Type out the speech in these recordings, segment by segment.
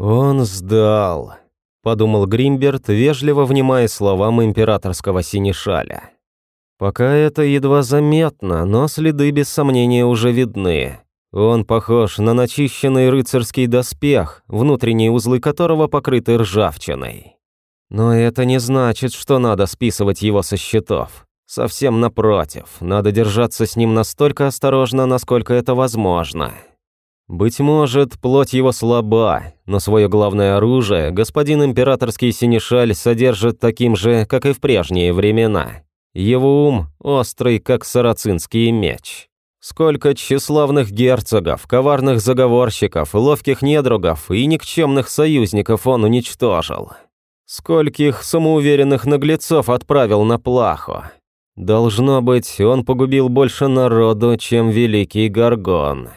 «Он сдал», – подумал Гримберт, вежливо внимая словам императорского синешаля. «Пока это едва заметно, но следы без сомнения уже видны. Он похож на начищенный рыцарский доспех, внутренние узлы которого покрыты ржавчиной. Но это не значит, что надо списывать его со счетов. Совсем напротив, надо держаться с ним настолько осторожно, насколько это возможно. Быть может, плоть его слаба, но свое главное оружие господин императорский синешаль содержит таким же, как и в прежние времена. Его ум острый, как сарацинский меч. Сколько тщеславных герцогов, коварных заговорщиков, ловких недругов и никчемных союзников он уничтожил. Скольких самоуверенных наглецов отправил на плаху. Должно быть, он погубил больше народу, чем великий Гаргон.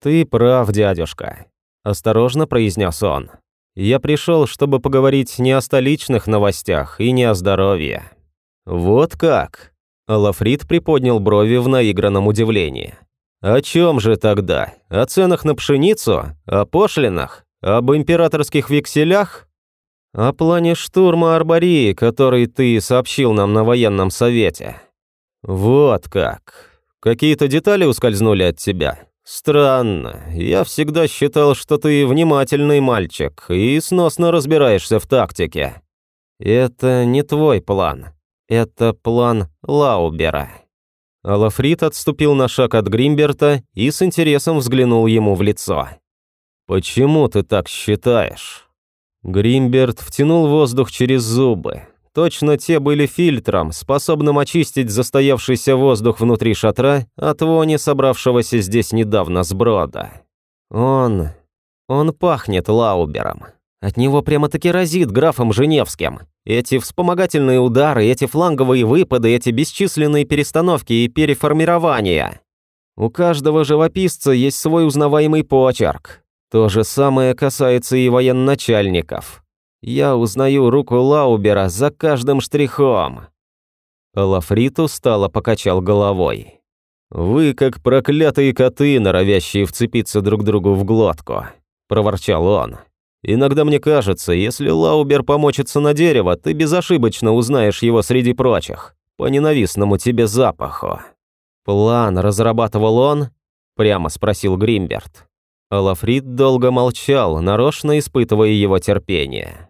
«Ты прав, дядюшка», – осторожно произнес он. «Я пришел, чтобы поговорить не о столичных новостях и не о здоровье». «Вот как?» – Лафрид приподнял брови в наигранном удивлении. «О чем же тогда? О ценах на пшеницу? О пошлинах? Об императорских векселях?» «О плане штурма Арбории, который ты сообщил нам на военном совете». «Вот как. Какие-то детали ускользнули от тебя?» «Странно. Я всегда считал, что ты внимательный мальчик и сносно разбираешься в тактике. Это не твой план. Это план Лаубера». Алафрит отступил на шаг от Гримберта и с интересом взглянул ему в лицо. «Почему ты так считаешь?» Гримберт втянул воздух через зубы. Точно те были фильтром, способным очистить застоявшийся воздух внутри шатра от вони собравшегося здесь недавно сброда. Он... он пахнет Лаубером. От него прямо-таки разит графом Женевским. Эти вспомогательные удары, эти фланговые выпады, эти бесчисленные перестановки и переформирования. У каждого живописца есть свой узнаваемый почерк. То же самое касается и военачальников. Я узнаю руку Лаубера за каждым штрихом. Лафрит устало покачал головой. «Вы как проклятые коты, норовящие вцепиться друг другу в глотку», – проворчал он. «Иногда мне кажется, если Лаубер помочится на дерево, ты безошибочно узнаешь его среди прочих, по ненавистному тебе запаху». «План разрабатывал он?» – прямо спросил Гримберт. Алафрид долго молчал, нарочно испытывая его терпение.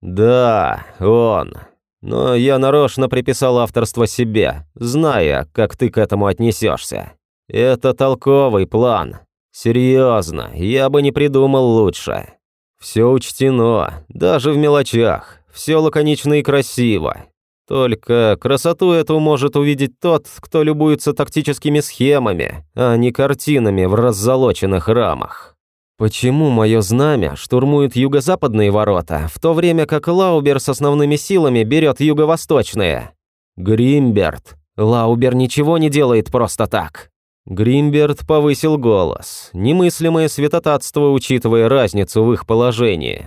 «Да, он. Но я нарочно приписал авторство себе, зная, как ты к этому отнесешься. Это толковый план. Серьезно, я бы не придумал лучше. Все учтено, даже в мелочах, все лаконично и красиво. Только красоту эту может увидеть тот, кто любуется тактическими схемами, а не картинами в раззолоченных рамах. Почему мое знамя штурмует юго-западные ворота, в то время как Лаубер с основными силами берет юго-восточные? Гримберт. Лаубер ничего не делает просто так. Гримберт повысил голос, немыслимое святотатство, учитывая разницу в их положении.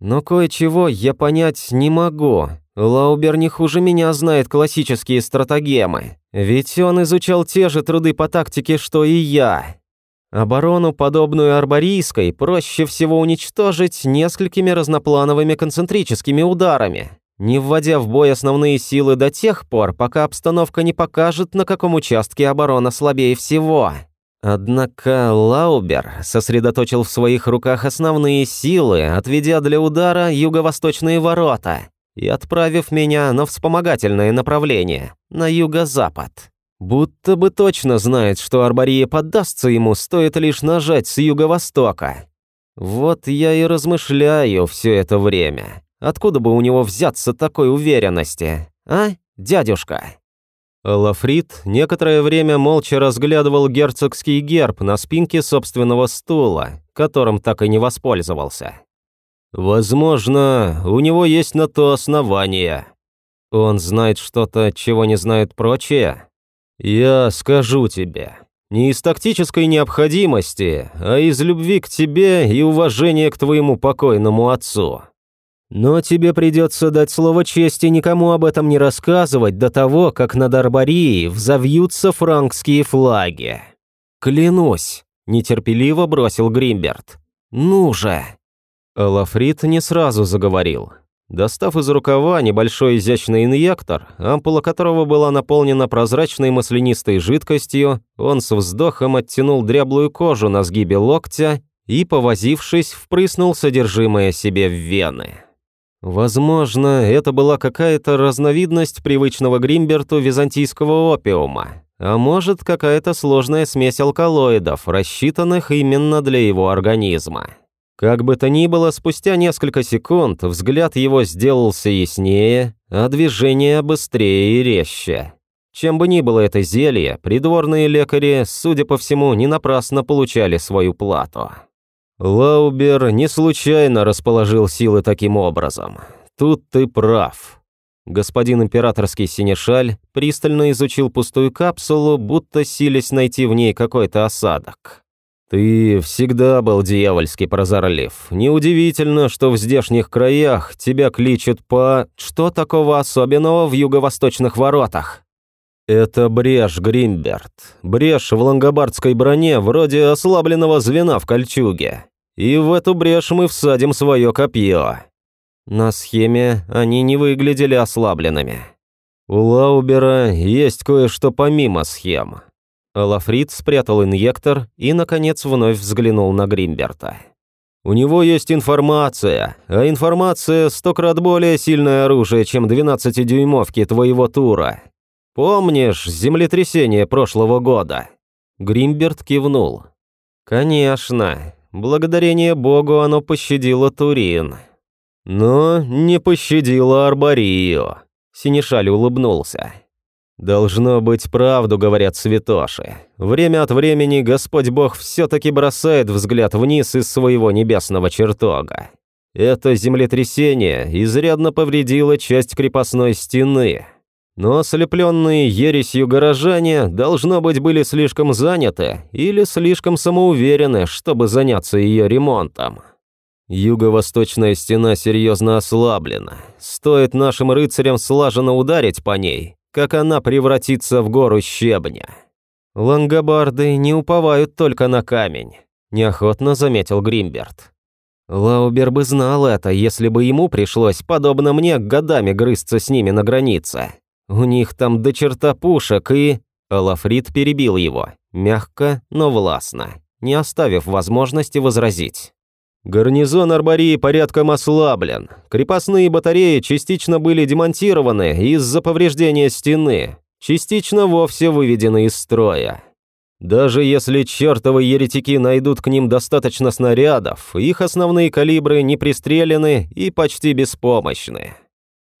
Но кое-чего я понять не могу. Лаубер не хуже меня знает классические стратагемы. Ведь он изучал те же труды по тактике, что и я. Оборону, подобную арборийской, проще всего уничтожить несколькими разноплановыми концентрическими ударами, не вводя в бой основные силы до тех пор, пока обстановка не покажет, на каком участке оборона слабее всего. Однако Лаубер сосредоточил в своих руках основные силы, отведя для удара юго-восточные ворота и отправив меня на вспомогательное направление, на юго-запад. Будто бы точно знает, что Арбория поддастся ему, стоит лишь нажать с юго-востока. Вот я и размышляю все это время. Откуда бы у него взяться такой уверенности, а, дядюшка?» Лафрит некоторое время молча разглядывал герцогский герб на спинке собственного стула, которым так и не воспользовался. Возможно, у него есть на то основание. Он знает что-то, чего не знают прочие. Я скажу тебе, не из тактической необходимости, а из любви к тебе и уважения к твоему покойному отцу. Но тебе придется дать слово чести никому об этом не рассказывать до того, как над Арборией взовьются франкские флаги. Клянусь, нетерпеливо бросил Гримберт. Ну же. Лафрит не сразу заговорил. Достав из рукава небольшой изящный инъектор, ампула которого была наполнена прозрачной маслянистой жидкостью, он с вздохом оттянул дряблую кожу на сгибе локтя и, повозившись, впрыснул содержимое себе в вены. Возможно, это была какая-то разновидность привычного Гримберту византийского опиума, а может, какая-то сложная смесь алкалоидов, рассчитанных именно для его организма. Как бы то ни было, спустя несколько секунд взгляд его сделался яснее, а движение быстрее и резче. Чем бы ни было это зелье, придворные лекари, судя по всему, не напрасно получали свою плату. Лаубер не случайно расположил силы таким образом. Тут ты прав. Господин императорский синешаль пристально изучил пустую капсулу, будто силясь найти в ней какой-то осадок. «Ты всегда был дьявольски прозорлив. Неудивительно, что в здешних краях тебя кличут по... Что такого особенного в юго-восточных воротах?» «Это брешь, Гримберт. Брешь в лангобардской броне вроде ослабленного звена в кольчуге. И в эту брешь мы всадим свое копье». На схеме они не выглядели ослабленными. У Лаубера есть кое-что помимо схем. Лафрид спрятал инъектор и, наконец, вновь взглянул на Гримберта. «У него есть информация, а информация сто крат более сильное оружие, чем 12-дюймовки твоего тура. Помнишь землетрясение прошлого года?» Гримберт кивнул. «Конечно. Благодарение Богу оно пощадило Турин. Но не пощадило Арборию». Синишаль улыбнулся. Должно быть, правду говорят святоши. Время от времени Господь Бог все-таки бросает взгляд вниз из своего небесного чертога. Это землетрясение изрядно повредило часть крепостной стены. Но ослепленные ересью горожане, должно быть, были слишком заняты или слишком самоуверены, чтобы заняться ее ремонтом. Юго-восточная стена серьезно ослаблена. Стоит нашим рыцарям слаженно ударить по ней, как она превратится в гору щебня. Лангобарды не уповают только на камень, неохотно заметил Гримберт. Лаубер бы знал это, если бы ему пришлось, подобно мне, годами грызться с ними на границе. У них там до черта пушек и... Лафрид перебил его, мягко, но властно, не оставив возможности возразить. Гарнизон Арбории порядком ослаблен. Крепостные батареи частично были демонтированы из-за повреждения стены, частично вовсе выведены из строя. Даже если чертовы еретики найдут к ним достаточно снарядов, их основные калибры не пристрелены и почти беспомощны.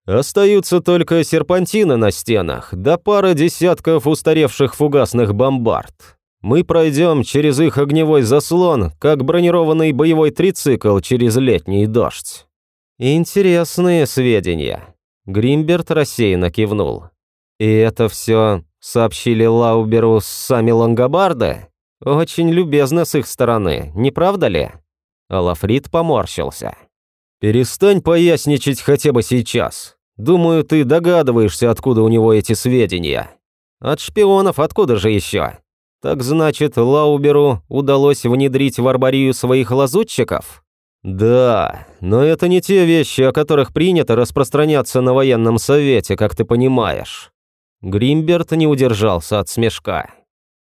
Остаются только серпантины на стенах, да пара десятков устаревших фугасных бомбард. Мы пройдем через их огневой заслон, как бронированный боевой трицикл через летний дождь. Интересные сведения. Гримберт рассеянно кивнул. И это все сообщили Лауберу сами лангобарды? Очень любезно с их стороны, не правда ли? Алафрид поморщился. «Перестань поясничать хотя бы сейчас. Думаю, ты догадываешься, откуда у него эти сведения. От шпионов откуда же еще? Так значит, Лауберу удалось внедрить в арборию своих лазутчиков? Да, но это не те вещи, о которых принято распространяться на военном совете, как ты понимаешь. Гримберт не удержался от смешка.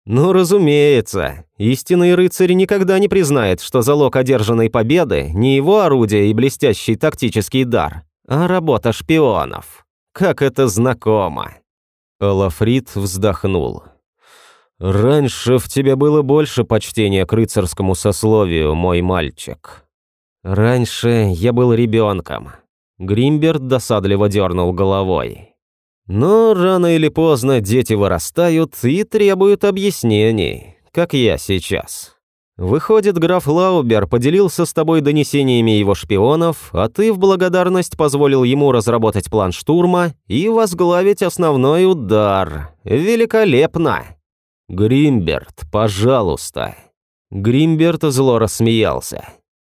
Ну, разумеется, истинный рыцарь никогда не признает, что залог одержанной победы не его орудие и блестящий тактический дар, а работа шпионов. Как это знакомо. Лафрид вздохнул. «Раньше в тебе было больше почтения к рыцарскому сословию, мой мальчик». «Раньше я был ребенком». Гримберт досадливо дернул головой. «Но рано или поздно дети вырастают и требуют объяснений, как я сейчас». Выходит, граф Лаубер поделился с тобой донесениями его шпионов, а ты в благодарность позволил ему разработать план штурма и возглавить основной удар. Великолепно! «Гримберт, пожалуйста!» Гримберт зло рассмеялся.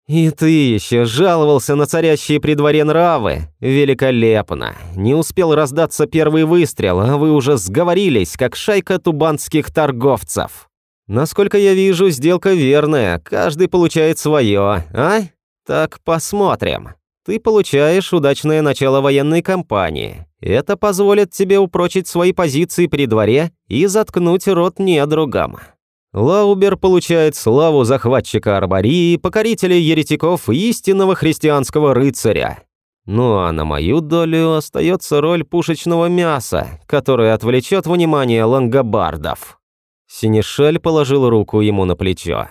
«И ты еще жаловался на царящие при дворе нравы? Великолепно! Не успел раздаться первый выстрел, а вы уже сговорились, как шайка тубанских торговцев. Насколько я вижу, сделка верная, каждый получает свое, а? Так посмотрим. Ты получаешь удачное начало военной кампании. Это позволит тебе упрочить свои позиции при дворе и заткнуть рот недругам. Лаубер получает славу захватчика Арбории, покорителя еретиков и истинного христианского рыцаря. Ну а на мою долю остается роль пушечного мяса, которое отвлечет внимание лангобардов. Синишаль положил руку ему на плечо.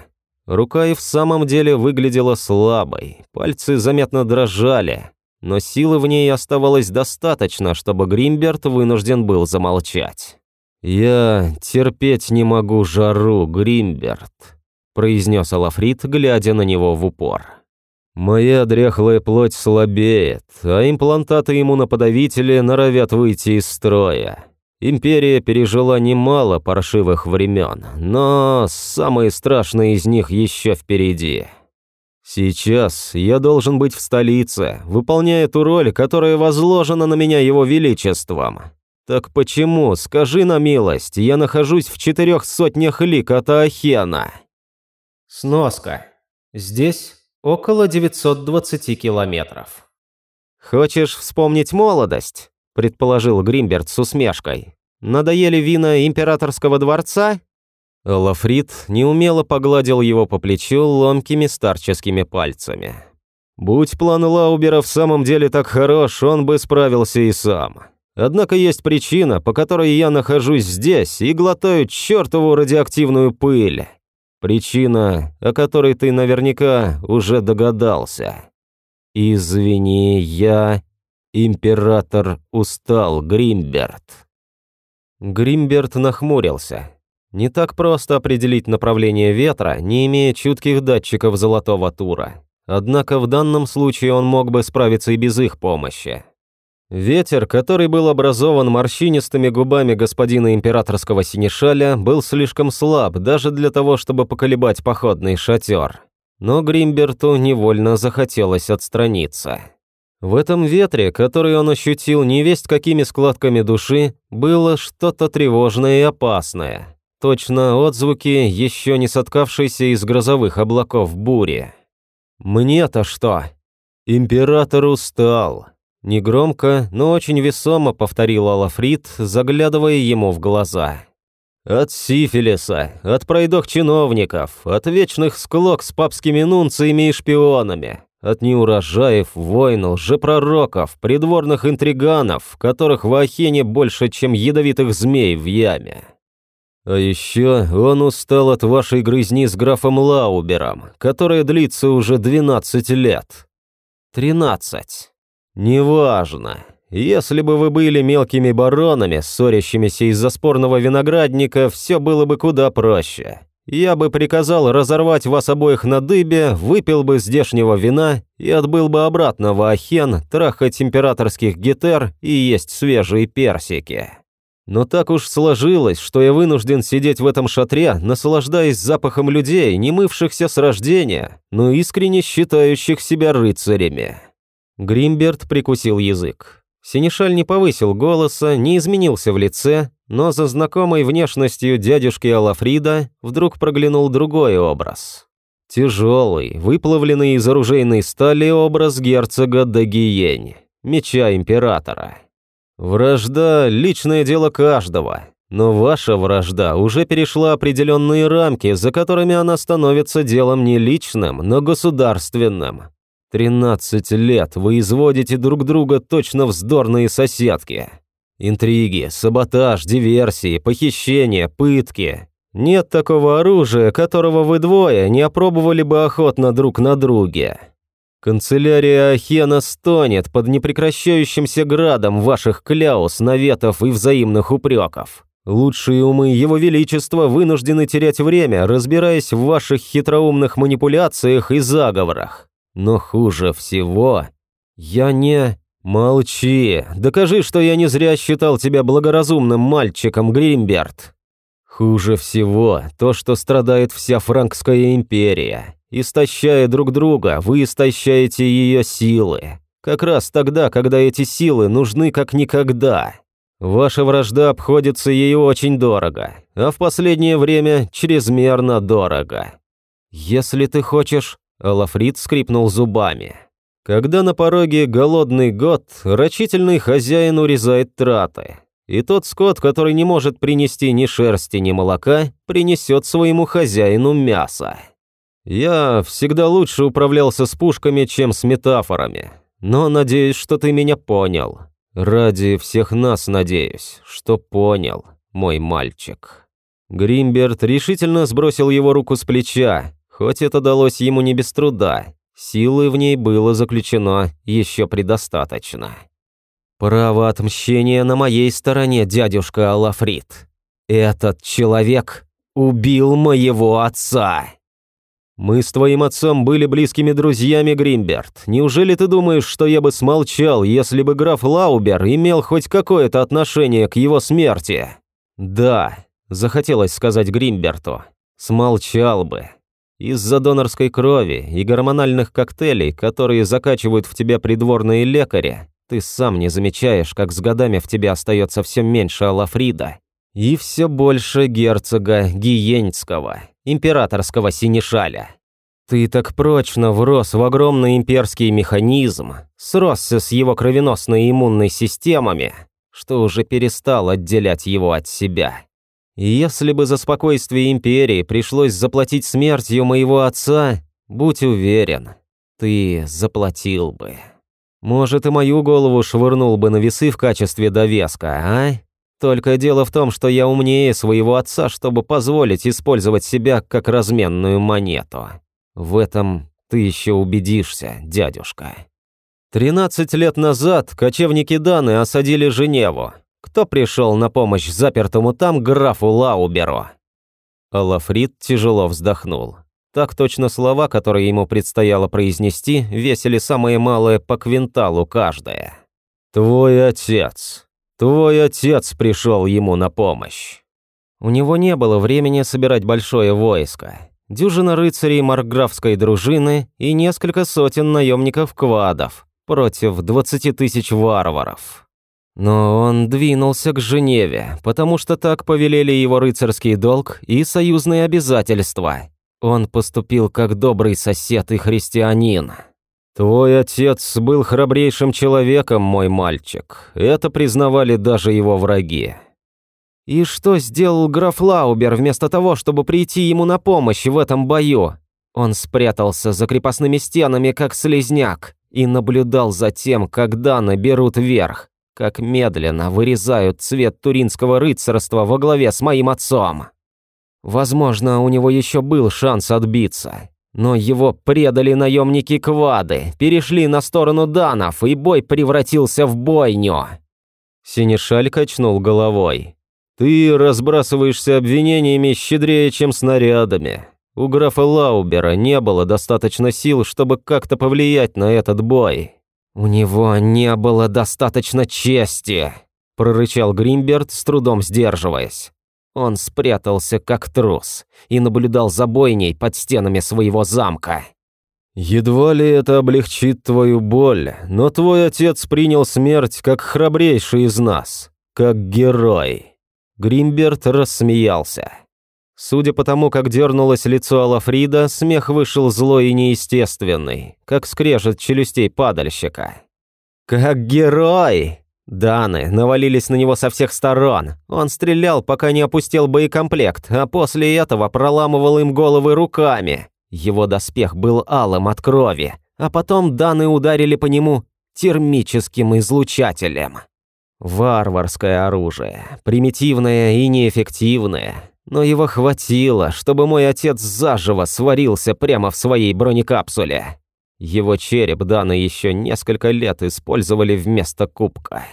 Рука и в самом деле выглядела слабой, пальцы заметно дрожали, но силы в ней оставалось достаточно, чтобы Гримберт вынужден был замолчать. «Я терпеть не могу жару, Гримберт», – произнес Алафрит, глядя на него в упор. «Моя дряхлая плоть слабеет, а имплантаты-иммуноподавители норовят выйти из строя. Империя пережила немало паршивых времен, но самые страшные из них еще впереди. Сейчас я должен быть в столице, выполняя ту роль, которая возложена на меня его величеством. Так почему, скажи на милость, я нахожусь в четырех сотнях лик от Ахена? Сноска. Здесь около 920 километров. Хочешь вспомнить молодость? Предположил Гримберт с усмешкой. Надоели вина императорского дворца? Лафрит неумело погладил его по плечу ломкими старческими пальцами. Будь план Лаубера в самом деле так хорош, он бы справился и сам. Однако есть причина, по которой я нахожусь здесь и глотаю чертову радиоактивную пыль. Причина, о которой ты наверняка уже догадался. Извини, я... Император устал, Гримберт. Гримберт нахмурился. Не так просто определить направление ветра, не имея чутких датчиков золотого тура. Однако в данном случае он мог бы справиться и без их помощи. Ветер, который был образован морщинистыми губами господина императорского синешаля, был слишком слаб даже для того, чтобы поколебать походный шатер. Но Гримберту невольно захотелось отстраниться. В этом ветре, который он ощутил невесть какими складками души, было что-то тревожное и опасное. Точно отзвуки еще не соткавшейся из грозовых облаков бури. «Мне-то что?» «Император устал», Негромко, но очень весомо повторил Алафрит, заглядывая ему в глаза. От сифилиса, от пройдох чиновников, от вечных склок с папскими нунциями и шпионами, от неурожаев, войн, лжепророков, придворных интриганов, которых в Ахене больше, чем ядовитых змей в яме. А еще он устал от вашей грызни с графом Лаубером, которая длится уже 12 лет. 13. «Неважно. Если бы вы были мелкими баронами, ссорящимися из-за спорного виноградника, все было бы куда проще. Я бы приказал разорвать вас обоих на дыбе, выпил бы здешнего вина и отбыл бы обратно в Ахен, трахать императорских гетер и есть свежие персики. Но так уж сложилось, что я вынужден сидеть в этом шатре, наслаждаясь запахом людей, не мывшихся с рождения, но искренне считающих себя рыцарями. Гримберт прикусил язык. Синишаль не повысил голоса, не изменился в лице, но за знакомой внешностью дядюшки Алафрида вдруг проглянул другой образ. Тяжелый, выплавленный из оружейной стали образ герцога Дагиень, меча императора. Вражда – личное дело каждого, но ваша вражда уже перешла определенные рамки, за которыми она становится делом не личным, но государственным, Тринадцать лет вы изводите друг друга точно вздорные соседки. Интриги, саботаж, диверсии, похищения, пытки. Нет такого оружия, которого вы двое не опробовали бы охотно друг на друге. Канцелярия Ахена стонет под непрекращающимся градом ваших кляус, наветов и взаимных упреков. Лучшие умы Его Величества вынуждены терять время, разбираясь в ваших хитроумных манипуляциях и заговорах. Но хуже всего, я не... Молчи, докажи, что я не зря считал тебя благоразумным мальчиком, Гримберт. Хуже всего то, что страдает вся Франкская империя. Истощая друг друга, вы истощаете ее силы. Как раз тогда, когда эти силы нужны как никогда. Ваша вражда обходится ей очень дорого, а в последнее время чрезмерно дорого. Если ты хочешь Алафрит скрипнул зубами. Когда на пороге голодный год, рачительный хозяин урезает траты. И тот скот, который не может принести ни шерсти, ни молока, принесет своему хозяину мясо. Я всегда лучше управлялся с пушками, чем с метафорами. Но надеюсь, что ты меня понял. Ради всех нас надеюсь, что понял, мой мальчик. Гримберт решительно сбросил его руку с плеча, хоть это далось ему не без труда. Силы в ней было заключено еще предостаточно. Право отмщения на моей стороне, дядюшка Алафрит. Этот человек убил моего отца. Мы с твоим отцом были близкими друзьями, Гримберт. Неужели ты думаешь, что я бы смолчал, если бы граф Лаубер имел хоть какое-то отношение к его смерти? Да, захотелось сказать Гримберту. Смолчал бы. Из-за донорской крови и гормональных коктейлей, которые закачивают в тебя придворные лекари, ты сам не замечаешь, как с годами в тебе остается все меньше Алафрида и все больше герцога Гиенского, императорского синешаля. Ты так прочно врос в огромный имперский механизм, сросся с его кровеносной иммунной системами, что уже перестал отделять его от себя. Если бы за спокойствие империи пришлось заплатить смертью моего отца, будь уверен, ты заплатил бы. Может, и мою голову швырнул бы на весы в качестве довеска, а? Только дело в том, что я умнее своего отца, чтобы позволить использовать себя как разменную монету. В этом ты еще убедишься, дядюшка. Тринадцать лет назад кочевники Даны осадили Женеву. Кто пришел на помощь запертому там графу Лауберу? Алафрид тяжело вздохнул. Так точно слова, которые ему предстояло произнести, весили самое малое по квинталу каждое. «Твой отец. Твой отец пришел ему на помощь». У него не было времени собирать большое войско. Дюжина рыцарей маркграфской дружины и несколько сотен наемников-квадов против 20 тысяч варваров. Но он двинулся к Женеве, потому что так повелели его рыцарский долг и союзные обязательства, он поступил как добрый сосед и христианин. Твой отец был храбрейшим человеком, мой мальчик. Это признавали даже его враги. И что сделал граф Лаубер вместо того, чтобы прийти ему на помощь в этом бою? Он спрятался за крепостными стенами, как слезняк, и наблюдал за тем, как Даны берут верх, как медленно вырезают цвет туринского рыцарства во главе с моим отцом. Возможно, у него еще был шанс отбиться. Но его предали наемники Квады, перешли на сторону данов, и бой превратился в бойню. Синешаль качнул головой. «Ты разбрасываешься обвинениями щедрее, чем снарядами. У графа Лаубера не было достаточно сил, чтобы как-то повлиять на этот бой. У него не было достаточно чести», – прорычал Гримберт, с трудом сдерживаясь. Он спрятался как трус и наблюдал за бойней под стенами своего замка. «Едва ли это облегчит твою боль, но твой отец принял смерть как храбрейший из нас, как герой». Гримберт рассмеялся. Судя по тому, как дернулось лицо Алафрида, смех вышел злой и неестественный, как скрежет челюстей падальщика. «Как герой!» Даны навалились на него со всех сторон. Он стрелял, пока не опустил боекомплект, а после этого проламывал им головы руками. Его доспех был алым от крови, а потом Даны ударили по нему термическим излучателем. Варварское оружие, примитивное и неэффективное, но его хватило, чтобы мой отец заживо сварился прямо в своей бронекапсуле. Его череп Дана еще несколько лет использовали вместо кубка.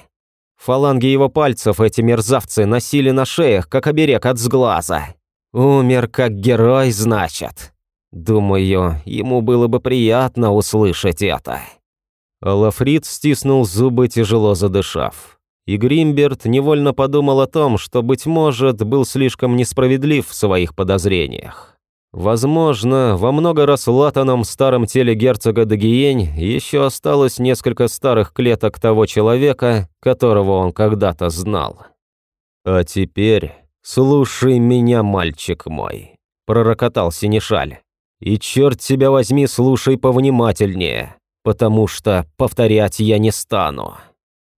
Фаланги его пальцев эти мерзавцы носили на шеях, как оберег от сглаза. Умер как герой, значит. Думаю, ему было бы приятно услышать это. Лафрид стиснул зубы, тяжело задышав. И Гримберт невольно подумал о том, что, быть может, был слишком несправедлив в своих подозрениях. Возможно, во много раз латаном старом теле герцога Дагиень еще осталось несколько старых клеток того человека, которого он когда-то знал. «А теперь слушай меня, мальчик мой», – пророкотал Синишаль. И черт тебя возьми, слушай повнимательнее, потому что повторять я не стану.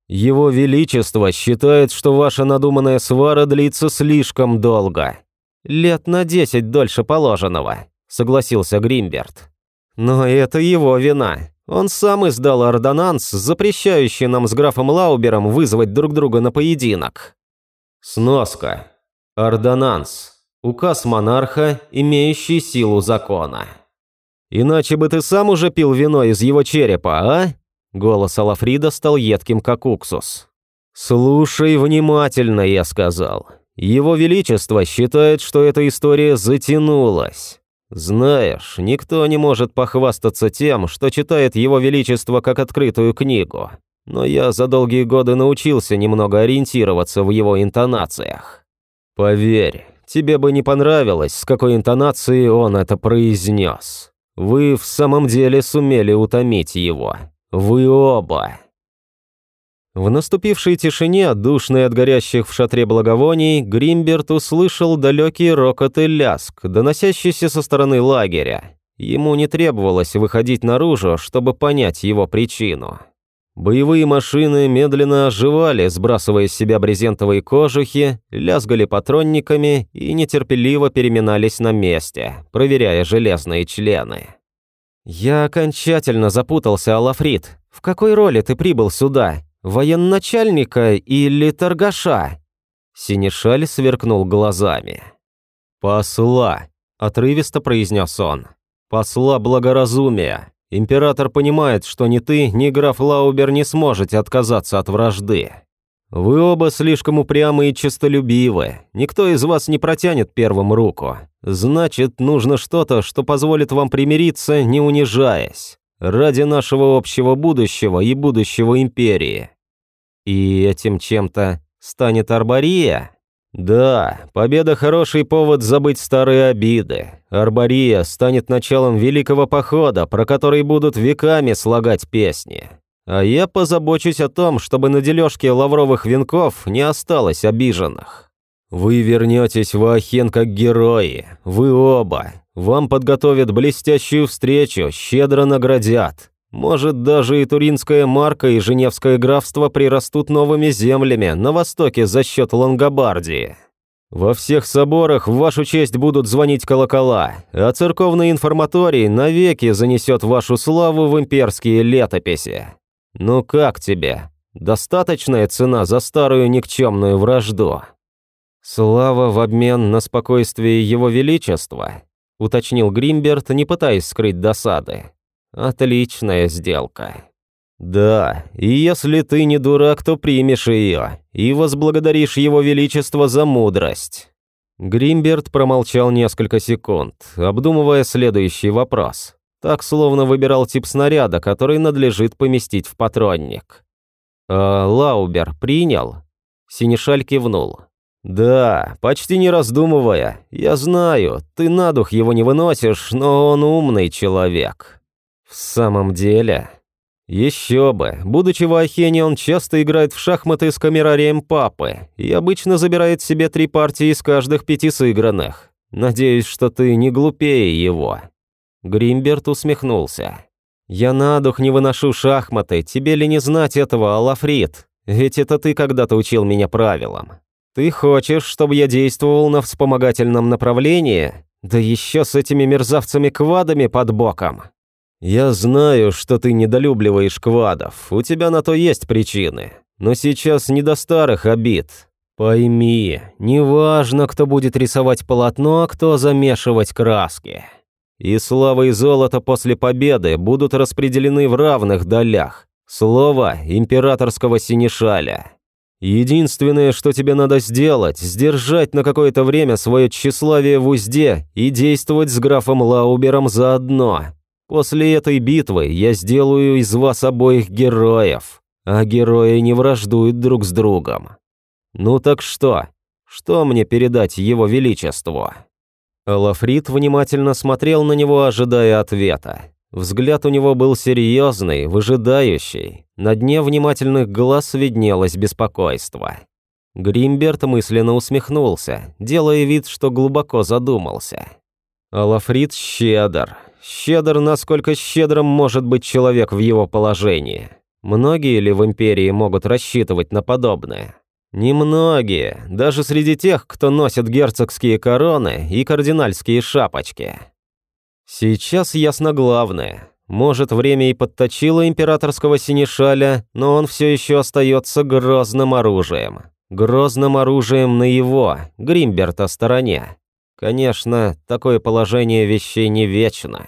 Его Величество считает, что ваша надуманная свара длится слишком долго. Лет на десять дольше положенного, согласился Гримберт. Но это его вина. Он сам издал ордонанс, запрещающий нам с графом Лаубером вызвать друг друга на поединок. Сноска. Ордонанс. Указ монарха, имеющий силу закона. Иначе бы ты сам уже пил вино из его черепа, а? Голос Алафрида стал едким, как уксус. «Слушай внимательно», — я сказал. «Его Величество считает, что эта история затянулась. Знаешь, никто не может похвастаться тем, что читает Его Величество как открытую книгу. Но я за долгие годы научился немного ориентироваться в его интонациях. Поверь, тебе бы не понравилось, с какой интонацией он это произнес. Вы в самом деле сумели утомить его. Вы оба. В наступившей тишине, душной от горящих в шатре благовоний, Гримберт услышал далекий рокот и ляск, доносящийся со стороны лагеря. Ему не требовалось выходить наружу, чтобы понять его причину. Боевые машины медленно оживали, сбрасывая с себя брезентовые кожухи, лязгали патронниками и нетерпеливо переминались на месте, проверяя железные члены. «Я окончательно запутался, Алафрит. В какой роли ты прибыл сюда? военачальника или торгаша?» Синишаль сверкнул глазами. «Посла», — отрывисто произнес он. «Посла благоразумия. Император понимает, что ни ты, ни граф Лаубер не сможете отказаться от вражды. Вы оба слишком упрямы и честолюбивы. Никто из вас не протянет первым руку. Значит, нужно что-то, что позволит вам примириться, не унижаясь. Ради нашего общего будущего и будущего империи. И этим чем-то станет Арбория? Да, победа – хороший повод забыть старые обиды. Арбория станет началом великого похода, про который будут веками слагать песни. А я позабочусь о том, чтобы на дележке лавровых венков не осталось обиженных. Вы вернетесь в Ахен как герои, вы оба. Вам подготовят блестящую встречу, щедро наградят. Может, даже и Туринская марка и Женевское графство прирастут новыми землями на востоке за счет Лонгобардии. Во всех соборах в вашу честь будут звонить колокола, а церковный информаторий навеки занесет вашу славу в имперские летописи. Ну как тебе? Достаточная цена за старую никчемную вражду? Слава в обмен на спокойствие его величества, уточнил Гримберт, не пытаясь скрыть досады. Отличная сделка. Да, и если ты не дурак, то примешь ее и возблагодаришь его величество за мудрость. Гримберт промолчал несколько секунд, обдумывая следующий вопрос. Так, словно выбирал тип снаряда, который надлежит поместить в патронник. «А Лаубер принял?» Синишаль кивнул. «Да, почти не раздумывая. Я знаю, ты на дух его не выносишь, но он умный человек. В самом деле? Еще бы. Будучи в Ахене, он часто играет в шахматы с камерарием папы и обычно забирает себе три партии из каждых пяти сыгранных. Надеюсь, что ты не глупее его. Гримберт усмехнулся. «Я на дух не выношу шахматы, тебе ли не знать этого, Алафрит? Ведь это ты когда-то учил меня правилам. Ты хочешь, чтобы я действовал на вспомогательном направлении? Да еще с этими мерзавцами-квадами под боком. «Я знаю, что ты недолюбливаешь квадов, у тебя на то есть причины. Но сейчас не до старых обид. Пойми, неважно, кто будет рисовать полотно, а кто замешивать краски. И слава и золото после победы будут распределены в равных долях. Слово императорского синешаля. Единственное, что тебе надо сделать, сдержать на какое-то время свое тщеславие в узде и действовать с графом Лаубером заодно, После этой битвы я сделаю из вас обоих героев, а герои не враждуют друг с другом. Ну так что? Что мне передать его величеству?» Лафрит внимательно смотрел на него, ожидая ответа. Взгляд у него был серьезный, выжидающий. На дне внимательных глаз виднелось беспокойство. Гримберт мысленно усмехнулся, делая вид, что глубоко задумался. Алафрит щедр. Щедр, насколько щедрым может быть человек в его положении. Многие ли в Империи могут рассчитывать на подобное? Немногие, даже среди тех, кто носит герцогские короны и кардинальские шапочки. Сейчас ясно главное. Может, время и подточило императорского синешаля, но он все еще остается грозным оружием. Грозным оружием на его, Гримберта, стороне. Конечно, такое положение вещей не вечно.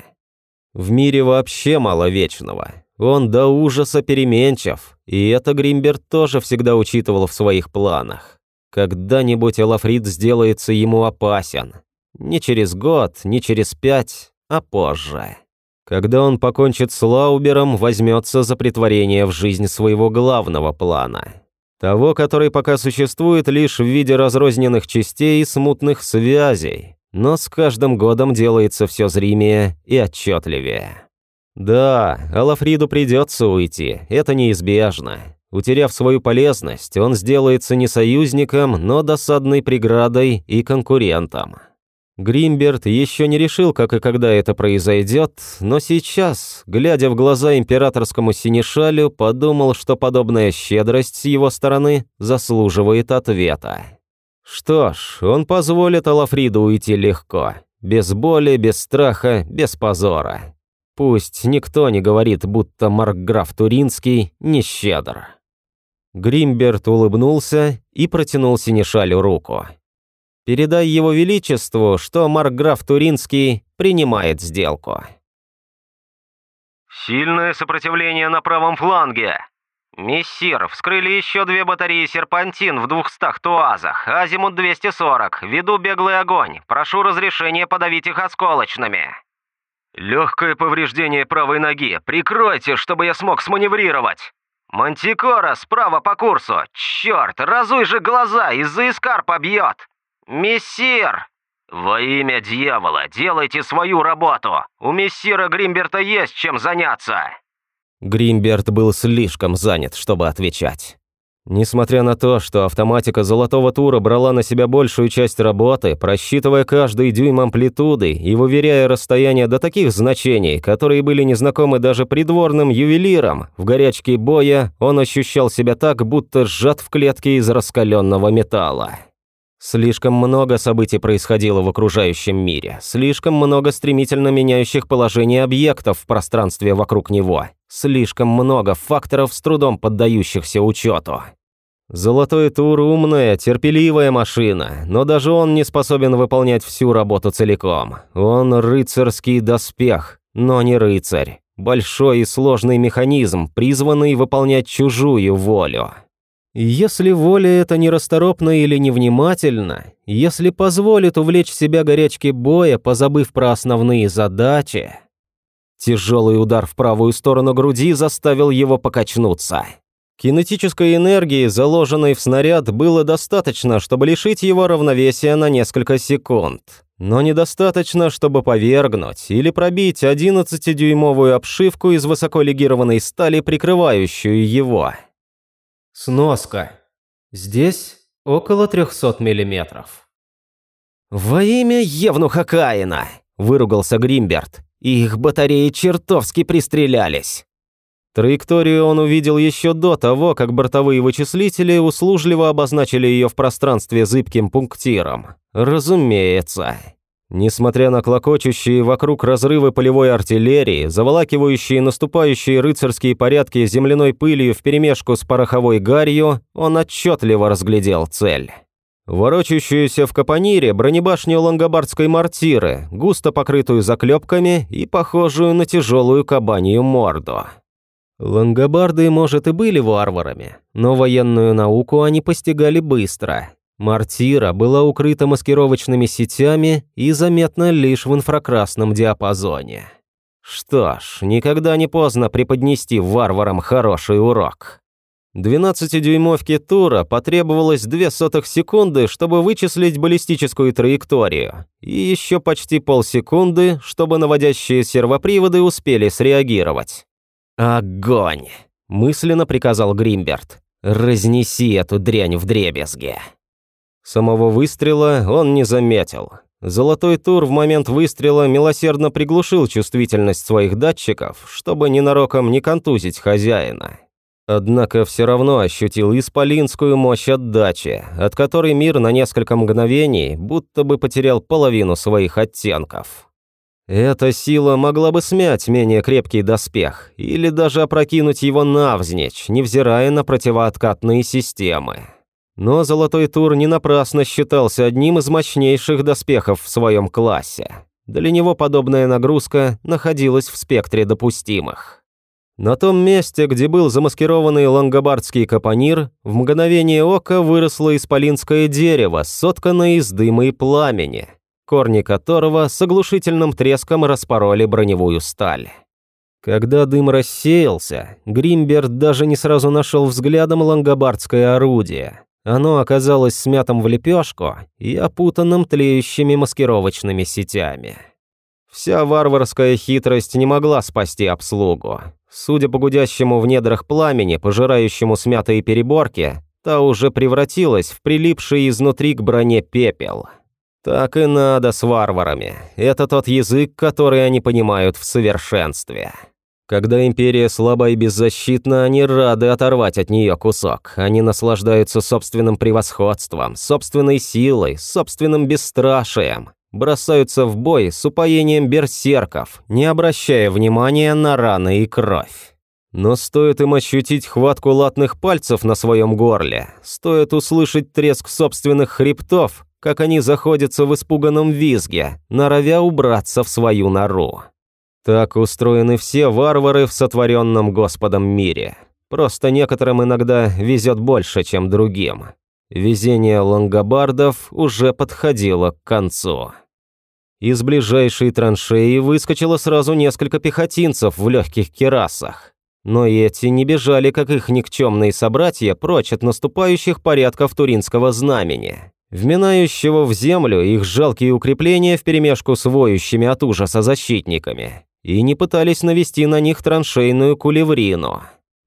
В мире вообще мало вечного. Он до ужаса переменчив, и это Гримберт тоже всегда учитывал в своих планах. Когда-нибудь Элафрид сделается ему опасен. Не через год, не через пять, а позже. Когда он покончит с Лаубером, возьмется за притворение в жизнь своего главного плана. Того, который пока существует лишь в виде разрозненных частей и смутных связей, но с каждым годом делается все зримее и отчетливее. Да, Алафриду придется уйти, это неизбежно. Утеряв свою полезность, он сделается не союзником, но досадной преградой и конкурентом. Гримберт еще не решил, как и когда это произойдет, но сейчас, глядя в глаза императорскому синешалю, подумал, что подобная щедрость с его стороны заслуживает ответа. Что ж, он позволит Алафриду уйти легко, без боли, без страха, без позора. Пусть никто не говорит, будто Маркграф Туринский не щедр. Гримберт улыбнулся и протянул синешалю руку. Передай его величеству, что Маркграф Туринский принимает сделку. Сильное сопротивление на правом фланге. Мессир, вскрыли еще две батареи «Серпантин» в двухстах туазах. Азимут 240. Веду беглый огонь. Прошу разрешения подавить их осколочными. Легкое повреждение правой ноги. Прикройте, чтобы я смог сманеврировать. Мантикора справа по курсу. Черт, разуй же глаза, из-за эскарпа бьет. «Мессир!» «Во имя дьявола, делайте свою работу! У мессира Гримберта есть чем заняться!» Гримберт был слишком занят, чтобы отвечать. Несмотря на то, что автоматика золотого тура брала на себя большую часть работы, просчитывая каждый дюйм амплитуды и выверяя расстояние до таких значений, которые были незнакомы даже придворным ювелирам, в горячке боя он ощущал себя так, будто сжат в клетке из раскаленного металла. Слишком много событий происходило в окружающем мире, слишком много стремительно меняющих положений объектов в пространстве вокруг него, слишком много факторов, с трудом поддающихся учету. Золотой Тур – умная, терпеливая машина, но даже он не способен выполнять всю работу целиком. Он рыцарский доспех, но не рыцарь. Большой и сложный механизм, призванный выполнять чужую волю. Если воля эта нерасторопна или невнимательна, если позволит увлечь себя горячки боя, позабыв про основные задачи... Тяжелый удар в правую сторону груди заставил его покачнуться. Кинетической энергии, заложенной в снаряд, было достаточно, чтобы лишить его равновесия на несколько секунд. Но недостаточно, чтобы повергнуть или пробить 11-дюймовую обшивку из высоколегированной стали, прикрывающую его. Сноска. Здесь около 300 миллиметров. «Во имя Евнуха Каина!» – выругался Гримберт. «Их батареи чертовски пристрелялись!» Траекторию он увидел еще до того, как бортовые вычислители услужливо обозначили ее в пространстве зыбким пунктиром. Разумеется. Несмотря на клокочущие вокруг разрывы полевой артиллерии, заволакивающие наступающие рыцарские порядки земляной пылью вперемешку с пороховой гарью, он отчетливо разглядел цель. Ворочающуюся в капонире бронебашню лангобардской мортиры, густо покрытую заклепками и похожую на тяжелую кабанью морду. Лангобарды, может, и были варварами, но военную науку они постигали быстро, Мартира была укрыта маскировочными сетями и заметна лишь в инфракрасном диапазоне. Что ж, никогда не поздно преподнести варварам хороший урок. 12-дюймовке Тура потребовалось две сотых секунды, чтобы вычислить баллистическую траекторию, и еще почти полсекунды, чтобы наводящие сервоприводы успели среагировать. «Огонь!» – мысленно приказал Гримберт. «Разнеси эту дрянь в дребезге!» Самого выстрела он не заметил. Золотой тур в момент выстрела милосердно приглушил чувствительность своих датчиков, чтобы ненароком не контузить хозяина. Однако все равно ощутил исполинскую мощь отдачи, от которой мир на несколько мгновений будто бы потерял половину своих оттенков. Эта сила могла бы смять менее крепкий доспех или даже опрокинуть его навзничь, невзирая на противооткатные системы. Но Золотой Тур не напрасно считался одним из мощнейших доспехов в своем классе. Для него подобная нагрузка находилась в спектре допустимых. На том месте, где был замаскированный лангобардский капонир, в мгновение ока выросло исполинское дерево, сотканное из дыма и пламени, корни которого с оглушительным треском распороли броневую сталь. Когда дым рассеялся, Гримберт даже не сразу нашел взглядом лангобардское орудие. Оно оказалось смятым в лепешку и опутанным тлеющими маскировочными сетями. Вся варварская хитрость не могла спасти обслугу. Судя по гудящему в недрах пламени, пожирающему смятые переборки, та уже превратилась в прилипший изнутри к броне пепел. Так и надо с варварами. Это тот язык, который они понимают в совершенстве. Когда империя слаба и беззащитна, они рады оторвать от нее кусок. Они наслаждаются собственным превосходством, собственной силой, собственным бесстрашием. Бросаются в бой с упоением берсерков, не обращая внимания на раны и кровь. Но стоит им ощутить хватку латных пальцев на своем горле, стоит услышать треск собственных хребтов, как они заходятся в испуганном визге, норовя убраться в свою нору. Так устроены все варвары в сотворенном Господом мире. Просто некоторым иногда везет больше, чем другим. Везение лангобардов уже подходило к концу. Из ближайшей траншеи выскочило сразу несколько пехотинцев в легких керасах. Но эти не бежали, как их никчемные собратья, прочь от наступающих порядков Туринского знамени, вминающего в землю их жалкие укрепления вперемешку с воющими от ужаса защитниками и не пытались навести на них траншейную кулеврину.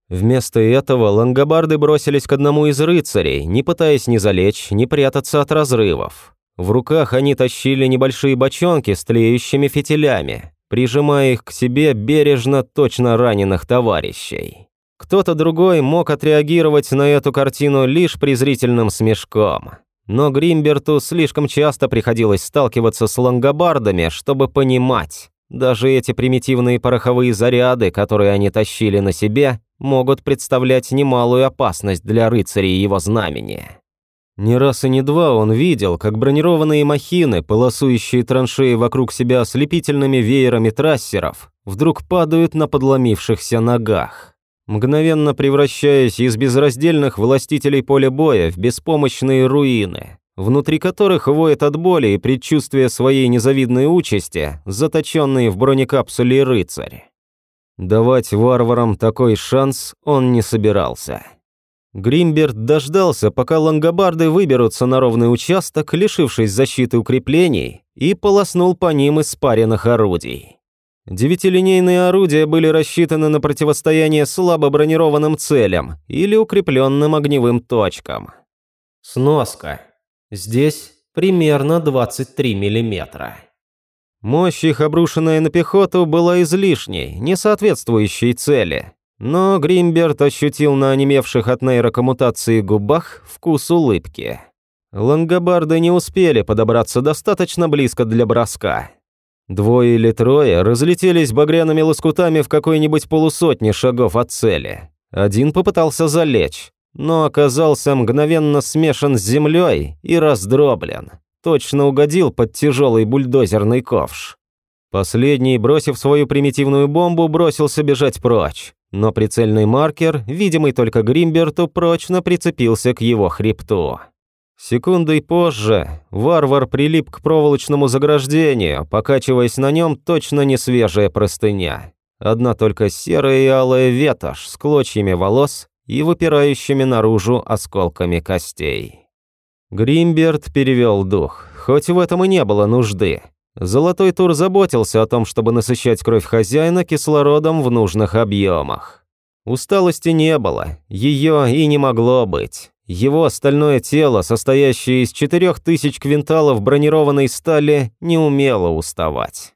Вместо этого лангобарды бросились к одному из рыцарей, не пытаясь ни залечь, ни прятаться от разрывов. В руках они тащили небольшие бочонки с тлеющими фитилями, прижимая их к себе бережно точно раненых товарищей. Кто-то другой мог отреагировать на эту картину лишь презрительным смешком. Но Гримберту слишком часто приходилось сталкиваться с лангобардами, чтобы понимать, даже эти примитивные пороховые заряды, которые они тащили на себе, могут представлять немалую опасность для рыцарей его знамени. Не раз и не два он видел, как бронированные махины, полосующие траншеи вокруг себя ослепительными веерами трассеров, вдруг падают на подломившихся ногах, мгновенно превращаясь из безраздельных властителей поля боя в беспомощные руины внутри которых воет от боли и предчувствия своей незавидной участи, заточенный в бронекапсуле рыцарь. Давать варварам такой шанс он не собирался. Гримберт дождался, пока лангобарды выберутся на ровный участок, лишившись защиты укреплений, и полоснул по ним из спаренных орудий. Девятилинейные орудия были рассчитаны на противостояние слабо бронированным целям или укрепленным огневым точкам. Сноска. Здесь примерно 23 миллиметра. Мощь их, обрушенная на пехоту, была излишней, не соответствующей цели. Но Гримберт ощутил на онемевших от нейрокоммутации губах вкус улыбки. Лангобарды не успели подобраться достаточно близко для броска. Двое или трое разлетелись багряными лоскутами в какой-нибудь полусотне шагов от цели. Один попытался залечь, но оказался мгновенно смешан с землей и раздроблен. Точно угодил под тяжелый бульдозерный ковш. Последний, бросив свою примитивную бомбу, бросился бежать прочь, но прицельный маркер, видимый только Гримберту, прочно прицепился к его хребту. Секундой позже варвар прилип к проволочному заграждению, покачиваясь на нем точно не свежая простыня. Одна только серая и алая ветошь с клочьями волос и выпирающими наружу осколками костей. Гримберт перевел дух, хоть в этом и не было нужды. Золотой тур заботился о том, чтобы насыщать кровь хозяина кислородом в нужных объемах. Усталости не было, ее и не могло быть. Его остальное тело, состоящее из 4000 квинталов бронированной стали, не умело уставать.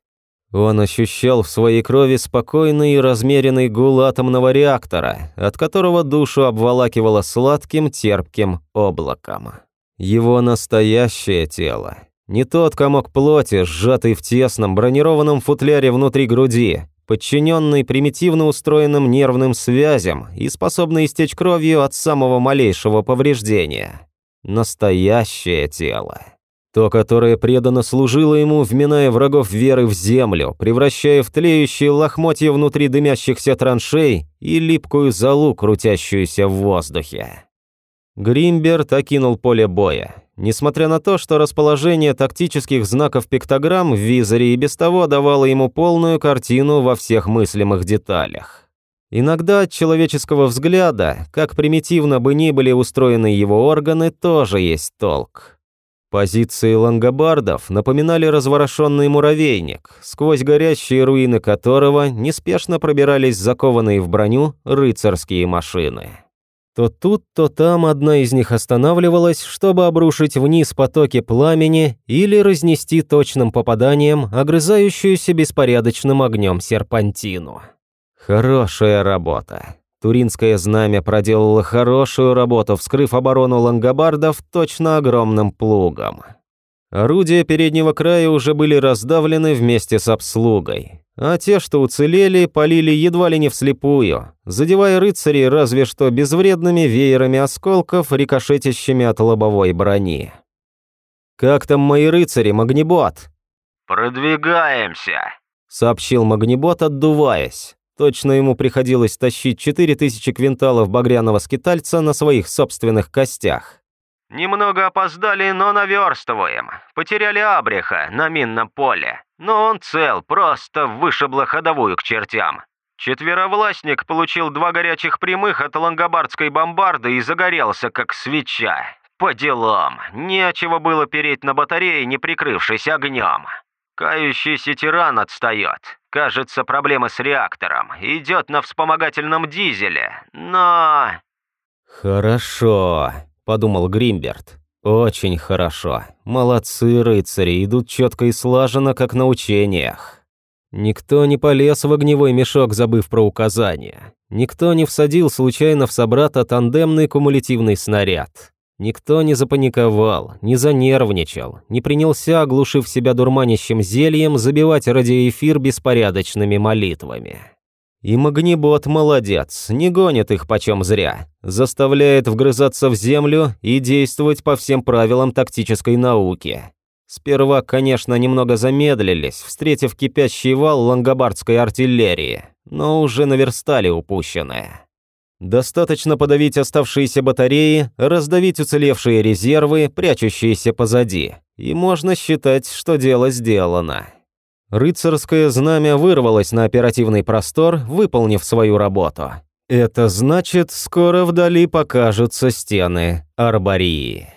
Он ощущал в своей крови спокойный и размеренный гул атомного реактора, от которого душу обволакивало сладким терпким облаком. Его настоящее тело. Не тот комок плоти, сжатый в тесном бронированном футляре внутри груди, подчиненный примитивно устроенным нервным связям и способный истечь кровью от самого малейшего повреждения. Настоящее тело. То, которое преданно служило ему, вминая врагов веры в землю, превращая в тлеющие лохмотья внутри дымящихся траншей и липкую залу, крутящуюся в воздухе. Гримберт окинул поле боя. Несмотря на то, что расположение тактических знаков пиктограмм в визоре и без того давало ему полную картину во всех мыслимых деталях. Иногда от человеческого взгляда, как примитивно бы ни были устроены его органы, тоже есть толк. Позиции лангобардов напоминали разворошенный муравейник, сквозь горящие руины которого неспешно пробирались закованные в броню рыцарские машины. То тут, то там одна из них останавливалась, чтобы обрушить вниз потоки пламени или разнести точным попаданием огрызающуюся беспорядочным огнем серпантину. Хорошая работа. Туринское знамя проделало хорошую работу, вскрыв оборону лангобардов точно огромным плугом. Орудия переднего края уже были раздавлены вместе с обслугой, а те, что уцелели, полили едва ли не вслепую, задевая рыцарей разве что безвредными веерами осколков, рикошетящими от лобовой брони. «Как там мои рыцари, Магнибот?» «Продвигаемся», — сообщил Магнибот, отдуваясь. Точно ему приходилось тащить 4000 квинталов багряного скитальца на своих собственных костях. «Немного опоздали, но наверстываем. Потеряли Абриха на минном поле. Но он цел, просто вышибло ходовую к чертям. Четверовластник получил два горячих прямых от лангобардской бомбарды и загорелся, как свеча. По делам. Нечего было переть на батарее, не прикрывшись огнем. Кающийся тиран отстает. Кажется, проблема с реактором. Идет на вспомогательном дизеле, но... «Хорошо», — подумал Гримберт. «Очень хорошо. Молодцы, рыцари, идут четко и слаженно, как на учениях». Никто не полез в огневой мешок, забыв про указания. Никто не всадил случайно в собрата тандемный кумулятивный снаряд. Никто не запаниковал, не занервничал, не принялся, оглушив себя дурманящим зельем, забивать радиоэфир беспорядочными молитвами. И Магнибот молодец, не гонит их почем зря, заставляет вгрызаться в землю и действовать по всем правилам тактической науки. Сперва, конечно, немного замедлились, встретив кипящий вал лангобардской артиллерии, но уже наверстали упущенное. Достаточно подавить оставшиеся батареи, раздавить уцелевшие резервы, прячущиеся позади, и можно считать, что дело сделано. Рыцарское знамя вырвалось на оперативный простор, выполнив свою работу. Это значит, скоро вдали покажутся стены Арбории.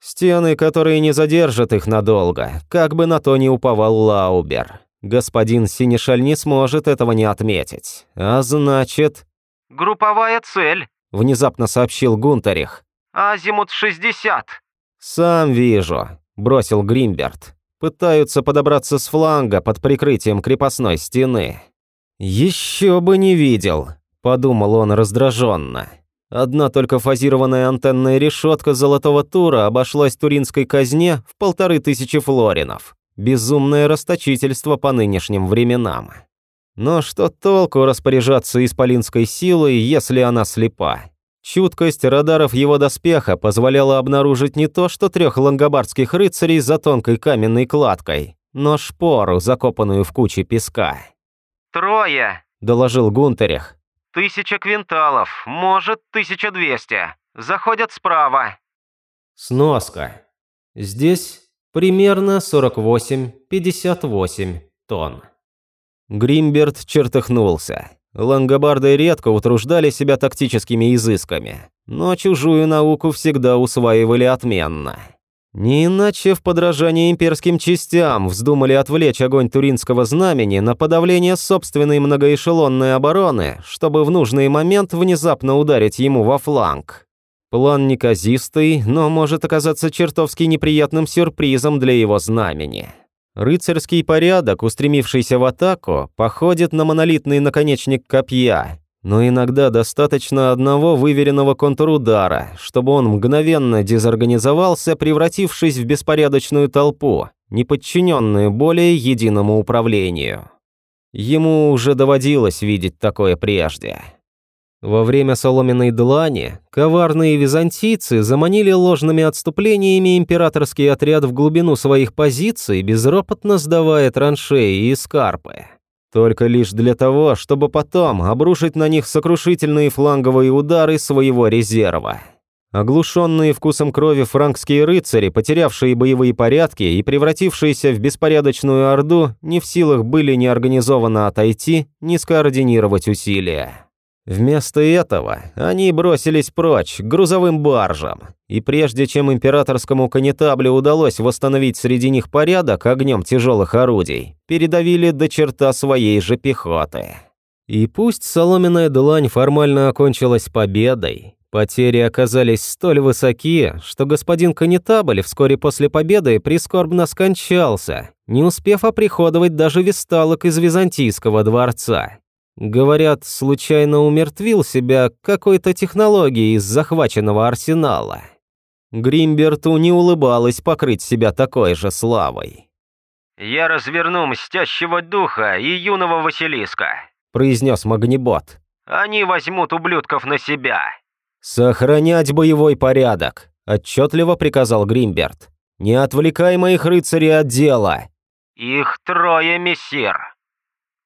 Стены, которые не задержат их надолго, как бы на то ни уповал Лаубер. Господин Синишаль не сможет этого не отметить. А значит... «Групповая цель», — внезапно сообщил Гунтарих. «Азимут 60». «Сам вижу», — бросил Гримберт. «Пытаются подобраться с фланга под прикрытием крепостной стены». «Еще бы не видел», — подумал он раздраженно. Одна только фазированная антенная решетка золотого тура обошлась туринской казне в полторы тысячи флоринов. Безумное расточительство по нынешним временам. Но что толку распоряжаться исполинской силой, если она слепа? Чуткость радаров его доспеха позволяла обнаружить не то, что трех лангобардских рыцарей за тонкой каменной кладкой, но шпору, закопанную в куче песка. «Трое», — доложил Гунтерих. «Тысяча квинталов, может, тысяча двести. Заходят справа». Сноска. Здесь примерно 48-58 тонн. Гримберт чертыхнулся. Лангобарды редко утруждали себя тактическими изысками, но чужую науку всегда усваивали отменно. Не иначе в подражании имперским частям вздумали отвлечь огонь Туринского знамени на подавление собственной многоэшелонной обороны, чтобы в нужный момент внезапно ударить ему во фланг. План неказистый, но может оказаться чертовски неприятным сюрпризом для его знамени. Рыцарский порядок, устремившийся в атаку, походит на монолитный наконечник копья, но иногда достаточно одного выверенного контрудара, чтобы он мгновенно дезорганизовался, превратившись в беспорядочную толпу, не подчиненную более единому управлению. Ему уже доводилось видеть такое прежде. Во время соломенной длани коварные византийцы заманили ложными отступлениями императорский отряд в глубину своих позиций, безропотно сдавая траншеи и скарпы. Только лишь для того, чтобы потом обрушить на них сокрушительные фланговые удары своего резерва. Оглушенные вкусом крови франкские рыцари, потерявшие боевые порядки и превратившиеся в беспорядочную орду, не в силах были ни организованно отойти, ни скоординировать усилия. Вместо этого они бросились прочь к грузовым баржам, и прежде чем императорскому конетаблю удалось восстановить среди них порядок огнем тяжелых орудий, передавили до черта своей же пехоты. И пусть соломенная длань формально окончилась победой, потери оказались столь высоки, что господин конетабль вскоре после победы прискорбно скончался, не успев оприходовать даже весталок из византийского дворца, Говорят, случайно умертвил себя какой-то технологией из захваченного арсенала. Гримберту не улыбалось покрыть себя такой же славой. «Я разверну мстящего духа и юного Василиска», – произнес Магнибот. «Они возьмут ублюдков на себя». «Сохранять боевой порядок», – отчетливо приказал Гримберт. «Не отвлекай моих рыцарей от дела». «Их трое, мессир»,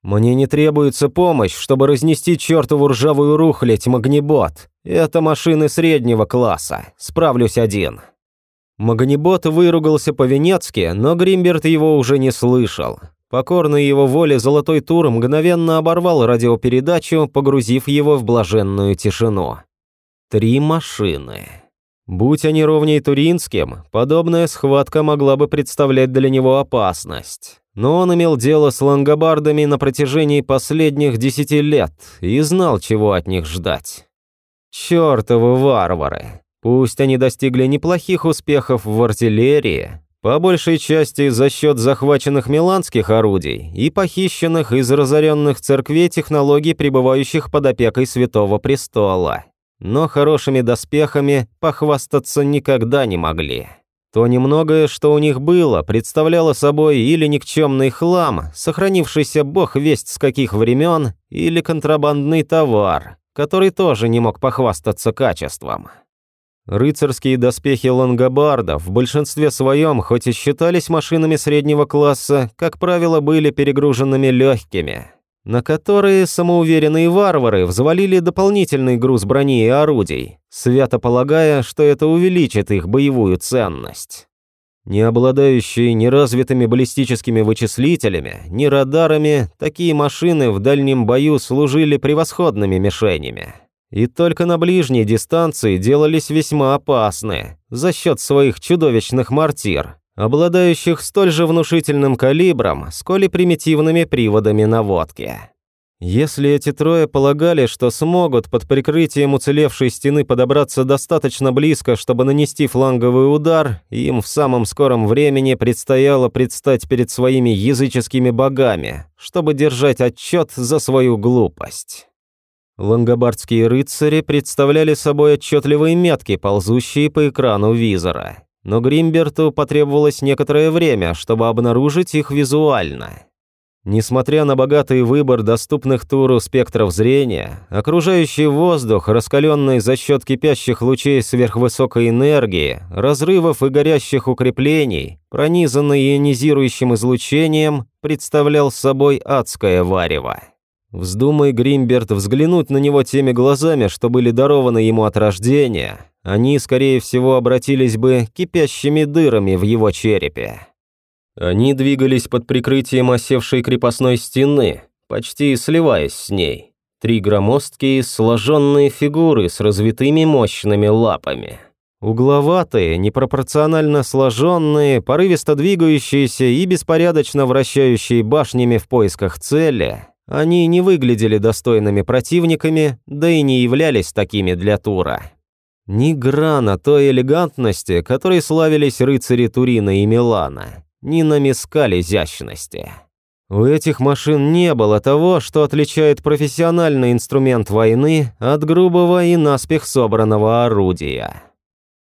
мне не требуется помощь, чтобы разнести чертову ржавую рухлядь Магнибот. Это машины среднего класса. Справлюсь один». Магнибот выругался по-венецки, но Гримберт его уже не слышал. Покорный его воле Золотой Тур мгновенно оборвал радиопередачу, погрузив его в блаженную тишину. Три машины. Будь они ровней туринским, подобная схватка могла бы представлять для него опасность но он имел дело с лангобардами на протяжении последних десяти лет и знал, чего от них ждать. Чёртовы варвары. Пусть они достигли неплохих успехов в артиллерии, по большей части за счет захваченных миланских орудий и похищенных из разоренных церквей технологий, пребывающих под опекой Святого Престола. Но хорошими доспехами похвастаться никогда не могли. То немногое, что у них было, представляло собой или никчемный хлам, сохранившийся бог весть с каких времен, или контрабандный товар, который тоже не мог похвастаться качеством. Рыцарские доспехи лонгобардов в большинстве своем, хоть и считались машинами среднего класса, как правило, были перегруженными легкими на которые самоуверенные варвары взвалили дополнительный груз брони и орудий, свято полагая, что это увеличит их боевую ценность. Не обладающие ни развитыми баллистическими вычислителями, ни радарами, такие машины в дальнем бою служили превосходными мишенями. И только на ближней дистанции делались весьма опасны за счет своих чудовищных мортир, обладающих столь же внушительным калибром, сколь и примитивными приводами наводки. Если эти трое полагали, что смогут под прикрытием уцелевшей стены подобраться достаточно близко, чтобы нанести фланговый удар, им в самом скором времени предстояло предстать перед своими языческими богами, чтобы держать отчет за свою глупость. Лангобардские рыцари представляли собой отчетливые метки, ползущие по экрану визора но Гримберту потребовалось некоторое время, чтобы обнаружить их визуально. Несмотря на богатый выбор доступных Туру спектров зрения, окружающий воздух, раскаленный за счет кипящих лучей сверхвысокой энергии, разрывов и горящих укреплений, пронизанный ионизирующим излучением, представлял собой адское варево. Вздумай Гримберт взглянуть на него теми глазами, что были дарованы ему от рождения, они, скорее всего, обратились бы кипящими дырами в его черепе. Они двигались под прикрытием осевшей крепостной стены, почти сливаясь с ней. Три громоздкие, сложенные фигуры с развитыми мощными лапами. Угловатые, непропорционально сложенные, порывисто двигающиеся и беспорядочно вращающие башнями в поисках цели, они не выглядели достойными противниками, да и не являлись такими для Тура. Ни грана той элегантности, которой славились рыцари Турина и Милана, ни на мискаль изящности. У этих машин не было того, что отличает профессиональный инструмент войны от грубого и наспех собранного орудия.